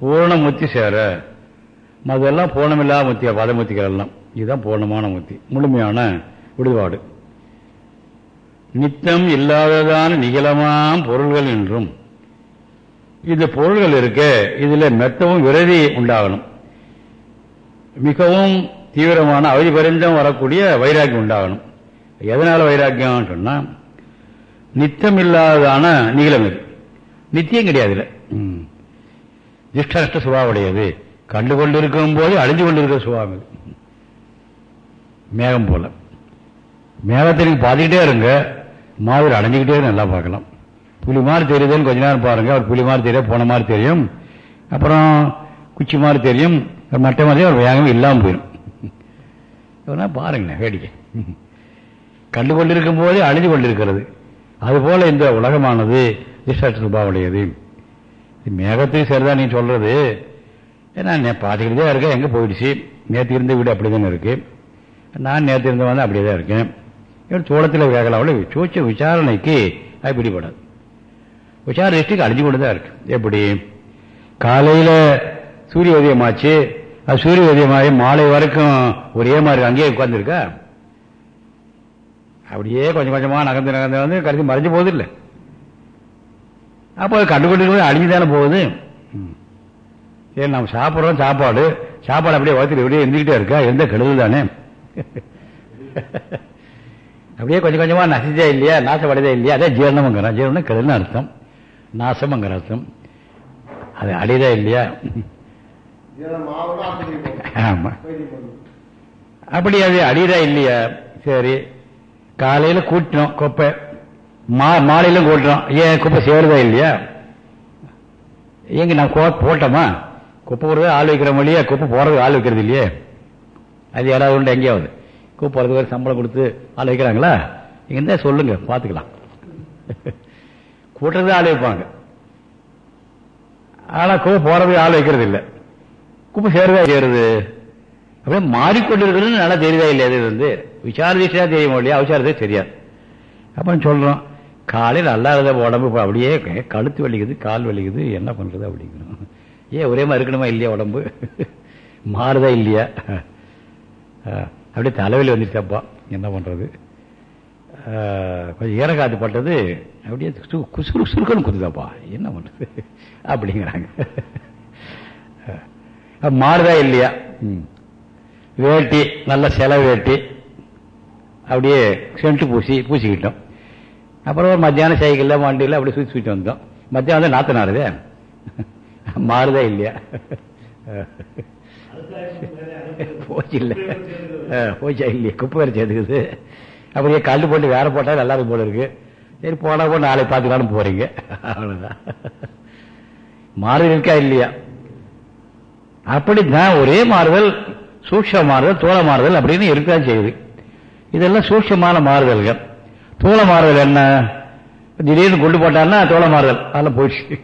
பூர்ணமுத்தி சேர. மதெல்லாம் பூர்ணமில்லாத முத்தியா பதமுத்திகள் எல்லாம் இதுதான் பூர்ணமான முக்தி முழுமையான விடுபாடு. நித்தம் இல்லாததான நிகழமாம் பொருள்கள் என்றும் இந்த பொருள்கள் இருக்க இதுல மெத்தவும் விரதி உண்டாகணும். மிகவும் தீவிரமான அவதி பரிந்தம் வரக்கூடிய வைராக்கியம் உண்டாகணும். எதனால வைராக்கியம் சொன்னா நித்தம் இல்லாததான நீளம் இது. நித்தியம் கிடையாது இதுல. ம். சுபாவுடையது கண்டு கொண்டிருக்கும் போது அழிஞ்சு கொண்டிருக்கிற சுபாவம் இது. மேகம் போல. மேகத்தை நீங்கள் பார்த்துக்கிட்டே இருங்க. மாதிரி அடைஞ்சிக்கிட்டே நல்லா பார்க்கலாம். புலி மாதிரி தெரியுதுன்னு கொஞ்ச நேரம் பாருங்க. அவர் புலி மாதிரி தெரியும் போன மாதிரி தெரியும். அப்புறம் குச்சி மாதிரி தெரியும். மட்டை மாதிரி ஒரு வேகம் இல்லாமல் போயிடும். இவனா பாருங்கண்ணே வேடிக்கை. கண்டு கொண்டிருக்கும் போதே அழிஞ்சு கொண்டிருக்கிறது. அதுபோல இந்த உலகமானது திஷ்டாட்ச சுபாவுடையது மேகத்துக்கு சரிதான் நீ சொல்றது. ஏன்னா நான் பார்த்துக்கிட்டே இருக்கேன். எங்கே போயிடுச்சு? நேற்று இருந்த வீடு அப்படி தானே இருக்கு. நான் நேற்று இருந்த வந்து அப்படியே தான் இருக்கேன். இவன் சோளத்தில் கேட்கலாம் சூச்ச விசாரணைக்கு அது பிடிபடாது. விசார திருஷ்டிக்கு அழிஞ்சு கொண்டு தான் இருக்கு. எப்படி? காலையில் சூரிய உதயமாச்சு அது சூரிய உதயமாகி மாலை வரைக்கும் ஒரே மாதிரி அங்கேயே உட்காந்துருக்கா அப்படியே கொஞ்சம் கொஞ்சமாக நகர்ந்து நகர்ந்து வந்து கடைசி மறைஞ்சு போகுது இல்லை அப்போ அது கண்டுகொண்டு அழிஞ்சு தானே போகுது. ம். சரி நம்ம சாப்பிட்றோம் சாப்பாடு. சாப்பாடு அப்படியே வளர்த்துட்டு இப்படியே இருந்துக்கிட்டே இருக்கா? எந்த கெடுதல் தானே? அப்படியே கொஞ்சம் கொஞ்சமாக நசிச்சா இல்லையா? நாசப்படையதா இல்லையா? அதே ஜீரணம்ங்கிறான் ஜீரணம் கெடுதல்னு அர்த்தம். நாசம்ங்கிற அர்த்தம். அது அழிதா இல்லையா? ஆமாம் அப்படி அது அழிதா இல்லையா? சரி. காலையில் கூட்டினோம் குப்பை. மா மாலையிலும் கூட்டுறோம் ஏன் குப்பை சேருதா இல்லையா? எங்க நான் போட்டோமா? குப்பை போடுறது ஆள் வைக்கிற மொழியா குப்பை போடுறது ஆள் வைக்கிறது இல்லையே? அது யாராவது உண்டு எங்கேயாவது. குப்பை ஒரு சம்பளம் கொடுத்து ஆள் வைக்கிறாங்களா? இங்கே இருந்தால் சொல்லுங்க பார்த்துக்கலாம். கூட்டுறது ஆள் வைப்பாங்க. ஆனால் கூப்ப போறது ஆள் வைக்கிறது இல்லை கூப்ப சேருதா சேருது? அப்படியே மாறிக்கொண்டிருக்கிறது நல்லா தெரியுதா இல்லையா அது வந்து? விசாரதிஷா தெரியும் இல்லையா? அவசாரதே தெரியாது. அப்புறம் சொல்கிறோம் காலையில் நல்லா இருந்த உடம்பு அப்படியே கழுத்து வலிக்குது கால் வலிக்குது என்ன பண்ணுறது அப்படிங்கிறோம். ஏன் ஒரே மாதிரி இருக்கணுமா இல்லையா உடம்பு? மாறுதா இல்லையா? அப்படியே தலைவலி வந்துருச்சப்பா என்ன பண்ணுறது கொஞ்சம் ஈரக்காத்து பட்டது அப்படியே சு- குசுறு சுருக்கணும் குத்துதாப்பா. என்ன பண்ணுறது அப்படிங்கிறாங்க. மாறுதா இல்லையா? ம். வேட்டி நல்ல செலவு வேட்டி. அப்படியே சென்ட்டு பூசி பூசிக்கிட்டோம். அப்புறம் மத்தியானம் சைக்கிளில் வண்டியில் அப்படியே சுற்றி சுற்றி வந்தோம் மத்தியானம் வந்து நாத்தனாருதே மாறுதா இல்லையா? போச்சு இல்லை போச்சா இல்லையா குப்பை வேறு சேர்த்துக்குது அப்படியே கல் போட்டு வேற போட்டால் நல்லா இருக்கும் போல இருக்கு. சரி போனா போய் நாளை பார்த்துக்கலாம்னு போறீங்க. அவ்வளவுதான். மாறுதல் இருக்கா இல்லையா? அப்படித்தான் ஒரே மாறுதல் சூக்ஷ மாறுதல் தோள மாறுதல் அப்படின்னு இருக்கதான் செய்யுது. இதெல்லாம் சூட்சமான மாறுதல்கள். தோள மாறுதல் என்ன? திடீர்னு கொண்டு போட்டான்னா தோள மாறுதல். அதெல்லாம் போயிடுச்சு.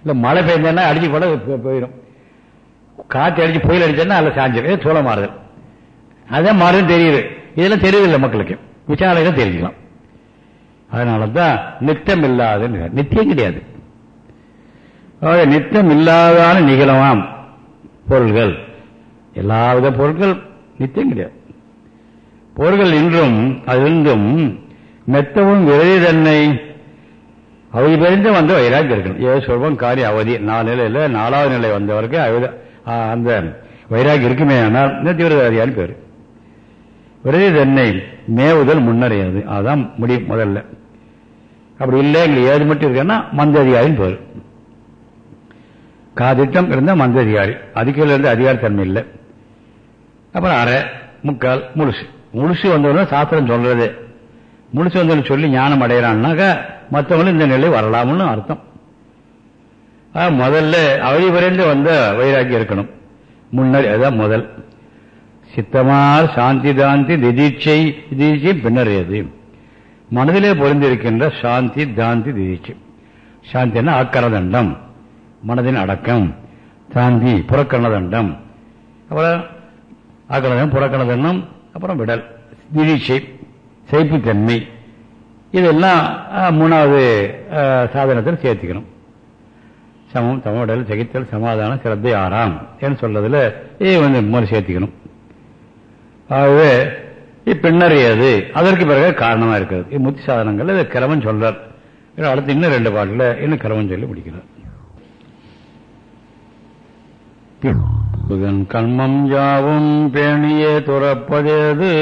இல்லை மழை பெய்ஞ்சேன்னா அடிச்சு கூட போயிடும். காற்று அடிச்சு புயல் அடிச்சேன்னா அதில் சாஞ்சிடும் இது மாறுதல். அதுதான் மாறுதல் தெரியுது. இதெல்லாம் தெரியவில்லை மக்களுக்கு. விசாரணைகள் தெரிஞ்சுக்கலாம். அதனால தான் நித்தம் இல்லாத நித்தியம் கிடையாது. நித்தம் இல்லாதான நிகழமாம் பொருள்கள். எல்லாவித பொருட்கள் நித்தியம் கிடையாது. பொருள்கள் இன்றும் அதிலிருந்தும் மெத்தவும் விரதி தன்னை அவதி பெருந்து வந்த வைராக்கியம் இருக்கணும் ஏ சொல்வம் காரிய அவதி. நாலு நிலையில நாலாவது நிலை வந்தவருக்கு அவதி அந்த வைராகி இருக்குமே ஆனால் தீவிரவாதியான்னு பேர். விரதி தன்னை மேவுதல் முன்னறையாது அதான் முடியும் முதல்ல. அப்படி இல்லை எங்களுக்கு ஏது மட்டும் இருக்கேன்னா மந்ததிகாரின்னு பேர். காதிட்டம் இருந்தால் மந்ததிகாரி அதுக்கு இருந்து அதிகாரத்தன்மை இல்லை. அப்புறம் அரை முக்கால் முழுசு. முழுசு வந்தவன சாஸ்திரம் சொல்றது. முழுசு வந்தவன் சொல்லி ஞானம் அடையிறான்னாக்கா மற்றவங்களும் இந்த நிலை வரலாம்னு அர்த்தம். முதல்ல அவதி வரைந்து வந்த வைராக்கியம் இருக்கணும். முன்னர் அதான் முதல். சித்தமார் சாந்தி தாந்தி திதீட்சை திதீட்சை பின்னறியது. மனதிலே பொருந்திருக்கின்ற சாந்தி தாந்தி திதீட்சை சாந்தின்னா ஆக்கரதண்டம் மனதின் அடக்கம். சாந்தி புறக்கணதண்டம் அப்புறம் ஆக்கரணம் புறக்கணதண்டம் அப்புறம் விடல். திதீட்சை சைப்புத்தன்மை இதெல்லாம் மூணாவது சாதனத்தில் சேர்த்துக்கணும். சமம் தமடல் சகித்தல் சமாதானம் சிரத்தை ஆறாம் என்று சொல்றதுல இது வந்து முதல் சேர்த்துக்கணும். ஆகவே இப்பின்னறியது அதற்கு பிறகு காரணமா இருக்கிறது. இம்முத்தி சாதனங்கள் இது கிரமம் சொல்றார். அடுத்து இன்னும் ரெண்டு பாட்டில் இன்னும் கிரமம் சொல்லி முடிக்கிறார். புகன் கண்மம் யாவும் பேணியே துறப்பதேது.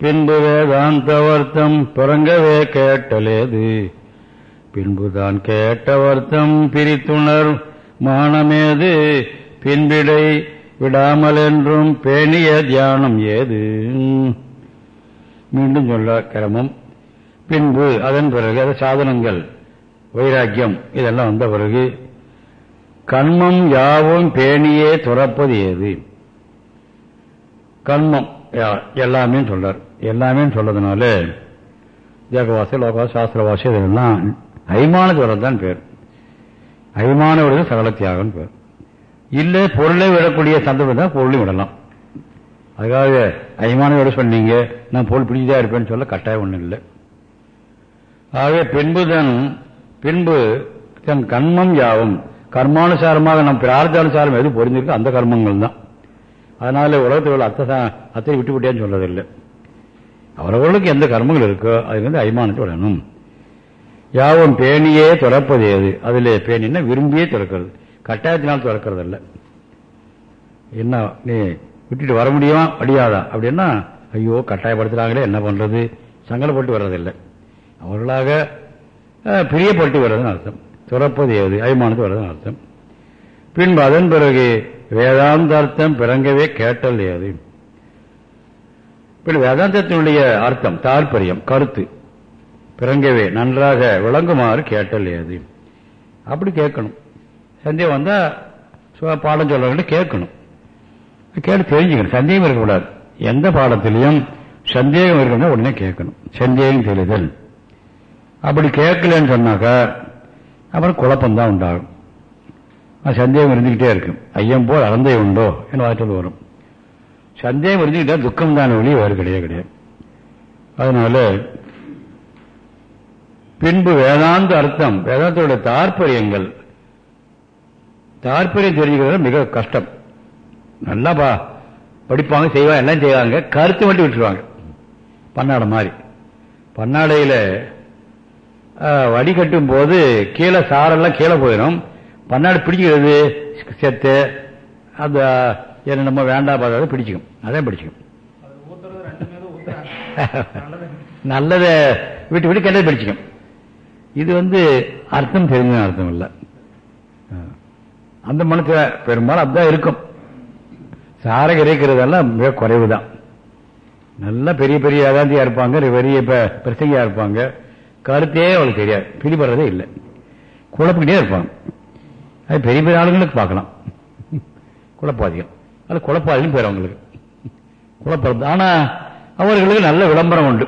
பின்பு வேதாந்தவர்த்தம் பிறங்கவே கேட்டலேது. பின்புதான் கேட்டவர்த்தம் பிரித்துணர் மானமேது? பின்பிடை விடாமல் என்றும் பேணிய தியானம் ஏது? மீண்டும் சொல்ல கிரமம். பின்பு அதன் பிறகு அது சாதனங்கள் வைராக்கியம் இதெல்லாம் வந்த பிறகு கண்மம் யாவும் பேணியே துறப்பது ஏது? கண்மம் யா- எல்லாமே சொல்றார். எல்லாமே சொல்றதுனால ஜேகவாசி லோகவாசி சாஸ்திரவாசி இதெல்லாம் அய்மான துறம் தான் பேர். அய்மான விடுதல் சகல தியாகம் பேர். இல்லை பொருளை விடக்கூடிய சந்தர்ப்பம் தான் பொருளையும் விடலாம். அதுக்காக அய்மான விட சொன்னீங்க நான் பொருள் பிடிச்சதா இருப்பேன்னு சொல்ல கட்டாயம் ஒன்றும் இல்லை. ஆகவே பின்புதன் பின்பு தன் கர்மம் யாவும் கர்மானுசாரமாக நம் பிரார்த்தானுசாரம் எது பொருந்திருக்கோ அந்த கர்மங்கள் தான். அதனால உலகத்தில் உள்ள அத்தை அத்தை விட்டு விட்டேன்னு சொல்றதில்லை. அவரவர்களுக்கு எந்த கர்மங்கள் இருக்கோ அது வந்து அய்மானத்தை விடணும் யாவும் பேணியே துறப்பது ஏது அதில் பேணின்னா விரும்பியே துறக்கிறது. கட்டாயத்தினால் துறக்கிறது இல்லை என்ன நீ விட்டுட்டு வர முடியுமா? அடியாதா? அப்படின்னா ஐயோ கட்டாயப்படுத்துகிறாங்களே என்ன பண்ணுறது சங்கடப்பட்டு வர்றதில்லை. அவர்களாக பிரியப்பட்டு வர்றதுன்னு அர்த்தம். துறப்பது ஏது அபிமானத்து வர்றதுன்னு அர்த்தம். பின்பு அதன் பிறகு வேதாந்தார்த்தம் பிறங்கவே கேட்டல் ஏது? பின் வேதாந்தத்தினுடைய அர்த்தம் தாற்பயம் கருத்து. பிறங்கவே நன்றாக விளங்குமாறு கேட்டல் ஏது? அப்படி கேட்கணும். சந்தேகம் வந்தால் பாடம் சொல்றவங்க கேட்கணும். கேட்டு தெரிஞ்சுக்கணும். சந்தேகம் இருக்கக்கூடாது. எந்த பாடத்திலையும் சந்தேகம் இருக்கணும்னா உடனே கேட்கணும். சந்தேகம் தெளிதல் அப்படி கேட்கலன்னு சொன்னாக்கா அப்புறம் குழப்பம்தான் உண்டாகும். சந்தேகம் இருந்துகிட்டே இருக்கும் ஐயம் போல் அறந்தை உண்டோ என்று வாய்ச்சல் வரும். சந்தேகம் இருந்துகிட்டா துக்கம் தான் ஒளி வேறு கிடையாது கிடையாது. அதனால பின்பு வேதாந்த அர்த்தம் வேதாந்தோடைய தாற்பயங்கள். தாற்பயம் தெரிஞ்சுக்கிறது மிக கஷ்டம். நல்லா பா படிப்பாங்க செய்வாங்க எல்லாம் செய்வாங்க கருத்து மட்டும் விட்டுருவாங்க. பன்னாடை மாதிரி. பன்னாடையில வடிகட்டும் போது கீழே சாரெல்லாம் கீழே போயிடும் பன்னாடு பிடிக்கிறது செத்து அந்த என்ன நம்ம வேண்டாம் பார்த்தாத பிடிச்சிக்கும். அதான் பிடிச்சிக்கும். நல்லதை விட்டு விட்டு கெட்டதை பிடிச்சிக்கும். இது வந்து அர்த்தம் தெரிஞ்ச அர்த்தம் இல்லை. அந்த மனசுல பெரும்பாலும் அதுதான் இருக்கும். சாரை இறைக்கிறதெல்லாம் மிக குறைவு தான் நல்லா பெரிய பெரிய வேதாந்தியா இருப்பாங்க பெரிய பிரசங்கியா இருப்பாங்க. கருத்தே அவளுக்கு தெரியாது. பிடிபடுறதே இல்லை. குழப்பிக்கிட்டே இருப்பாங்க. அது பெரிய பெரிய ஆளுங்களுக்கு பார்க்கலாம். குழப்பாதிகள் அது குழப்பாதின்னு பேர் அவங்களுக்கு. குழப்பம் ஆனால் அவர்களுக்கு நல்ல விளம்பரம் உண்டு.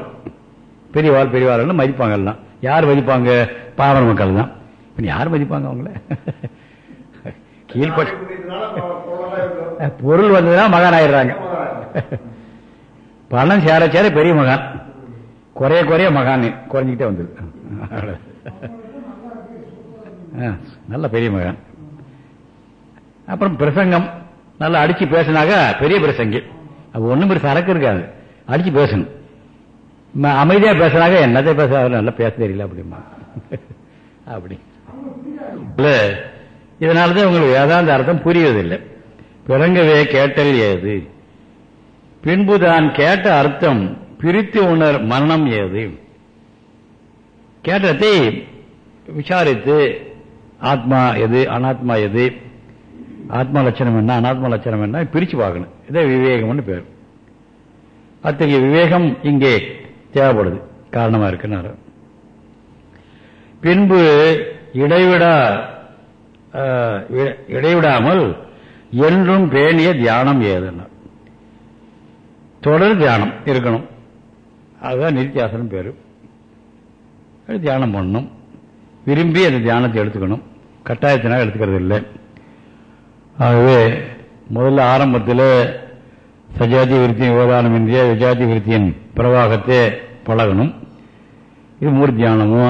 பெரியவாள் பெரியவாள் மதிப்பாங்க எல்லாம். யார் மதிப்பாங்க பாமர மக்கள் தான் யார் மதிப்பாங்க அவங்கள? கீழ்பட்ட பொருள் வந்ததுன்னா மகான் ஆயிடுறாங்க பணம் சேர சேர பெரிய மகான். குறைய குறைய மகான் குறைஞ்சிக்கிட்டே வந்தது. ஆ, நல்ல பெரிய மகான். அப்புறம் பிரசங்கம். நல்லா அடிச்சு பேசினாக்க பெரிய பிரசங்கி. அது ஒண்ணும் பெரிய சரக்கு இருக்காது. அடிச்சு பேசணும். அமைதியாக அமைதியா பேசுறாங்க. என்னத்தை பேசுறாங்க நல்லா பேச தெரியல அப்படிமா. அப்படி. இல்ல இதனாலதான் உங்களுக்கு வேதாந்த அர்த்தம் புரிவதில்லை. பிறங்கவே கேட்டல் ஏது? பின்பு தான் கேட்ட அர்த்தம் பிரித்து உணர் மரணம் ஏது? கேட்டதை விசாரித்து ஆத்மா எது அனாத்மா எது? ஆத்மா லட்சணம் என்ன அனாத்மா லட்சணம் என்ன? பிரிச்சு பார்க்கணும். இதே விவேகம்னு பேர். அத்தகைய விவேகம் இங்கே. தேவைப்படுது. காரணமா இருக்குன்னு பின்பு இடைவிடா இடைவிடாமல் என்றும் பேணிய தியானம் ஏதுன்னா. தொடர் தியானம் இருக்கணும். அதுதான் நித்தியாசனம் பேரு. தியானம் பண்ணணும் விரும்பி அந்த தியானத்தை எடுத்துக்கணும். கட்டாயத்தினால எடுத்துக்கிறது இல்லை. ஆகவே முதல்ல ஆரம்பத்தில் சஜாதி விருத்தியின் விவதானம் இன்றைய விஜாதி விருத்தியின் பிரவாகத்தை பழகணும். இது மூர் தியானமோ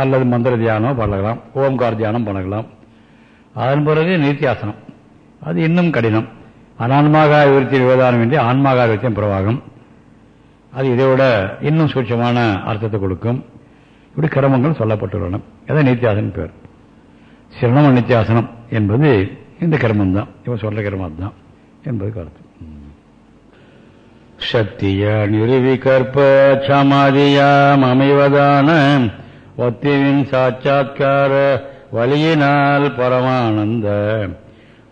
அல்லது மந்திர தியானமோ பழகலாம். ஓம்கார் தியானம் பழகலாம். அதன் பிறகு நித்தியாசனம். அது இன்னும் கடினம். அனான்மாக விருத்தி விவதானம் இன்றி ஆன்மாக விருத்தியம் பிரவாகம். அது இதோட இன்னும் சூட்சமான அர்த்தத்தை கொடுக்கும். இப்படி கிரமங்கள் சொல்லப்பட்டுள்ளன. அதான் நித்தியாசன் பேர். சிரணம நித்தியாசனம் என்பது இந்த கிரமம் தான் இவன் சொல்ற கிரமம் தான் என்பது கருத்து. சத்திய நிறுவிகற்ப சமாதியாம் அமைவதான ஒத்திவின் சாட்சா்கார வழியினால் பரமானந்த.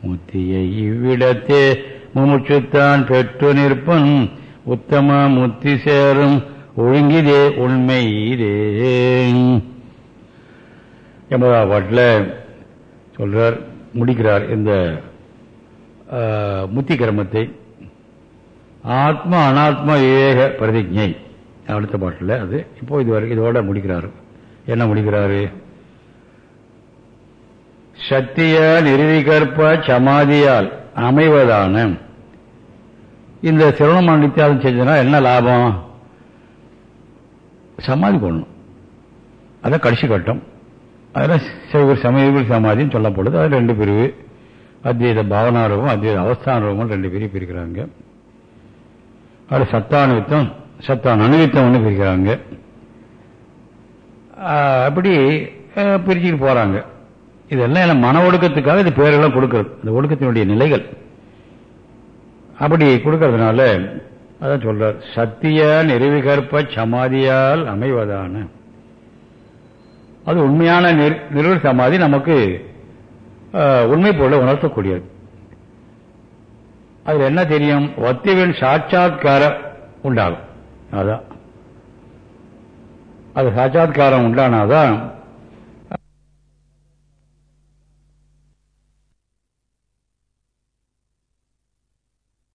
முத்தியை இவ்விடத்தே முமுச்சுத்தான் பெற்று நிற்பன் உத்தம முத்தி சேரும் ஒழுங்கிதே உண்மை இதே என்பதா பாட்டில் சொல்றார் முடிக்கிறார் இந்த முத்தி கிரமத்தை ஆத்ம அனாத்ம விவேக பிரதிஜை. அடுத்த பாட்டில் அது இப்போ இதுவரை இதோட முடிக்கிறாரு. என்ன முடிக்கிறாரு? சக்தியால் இறுதிகற்ப சமாதியால் அமைவதான. இந்த சிரவணமான நித்தியாசம் செஞ்சதுனா என்ன லாபம்? சமாதி கொள்ளணும் அதான் கடைசி கட்டம். அதில் சைவர் சமயங்கள் சமாதின்னு சொல்லப்படுது அது ரெண்டு பிரிவு. அத்வைத பாவனாரூபம் அத்வைத அவஸ்தானரூபம் ரெண்டு பேரும் பிரிக்கிறாங்க. அது சத்தானுவித்தம் சத்தான் அணுவித்தம்னு பிரிக்கிறாங்க. அப்படி பிரிச்சுட்டு போறாங்க. இதெல்லாம் எல்லாம் மன ஒடுக்கத்துக்காக இது பேரெல்லாம் கொடுக்கறது. இந்த ஒடுக்கத்தினுடைய நிலைகள். அப்படி கொடுக்கறதுனால அதான் சொல்றார் சத்திய நிறுவிகற்ப சமாதியால் அமைவதான. அது உண்மையான நிர்- சமாதி நமக்கு உண்மை பொருளை உணர்த்தக்கூடியது. அதில் என்ன தெரியும்? ஒத்திகள் சாட்சாத்காரம் உண்டாகும். அதான். அது சாட்சாத்காரம் உண்டானாதான்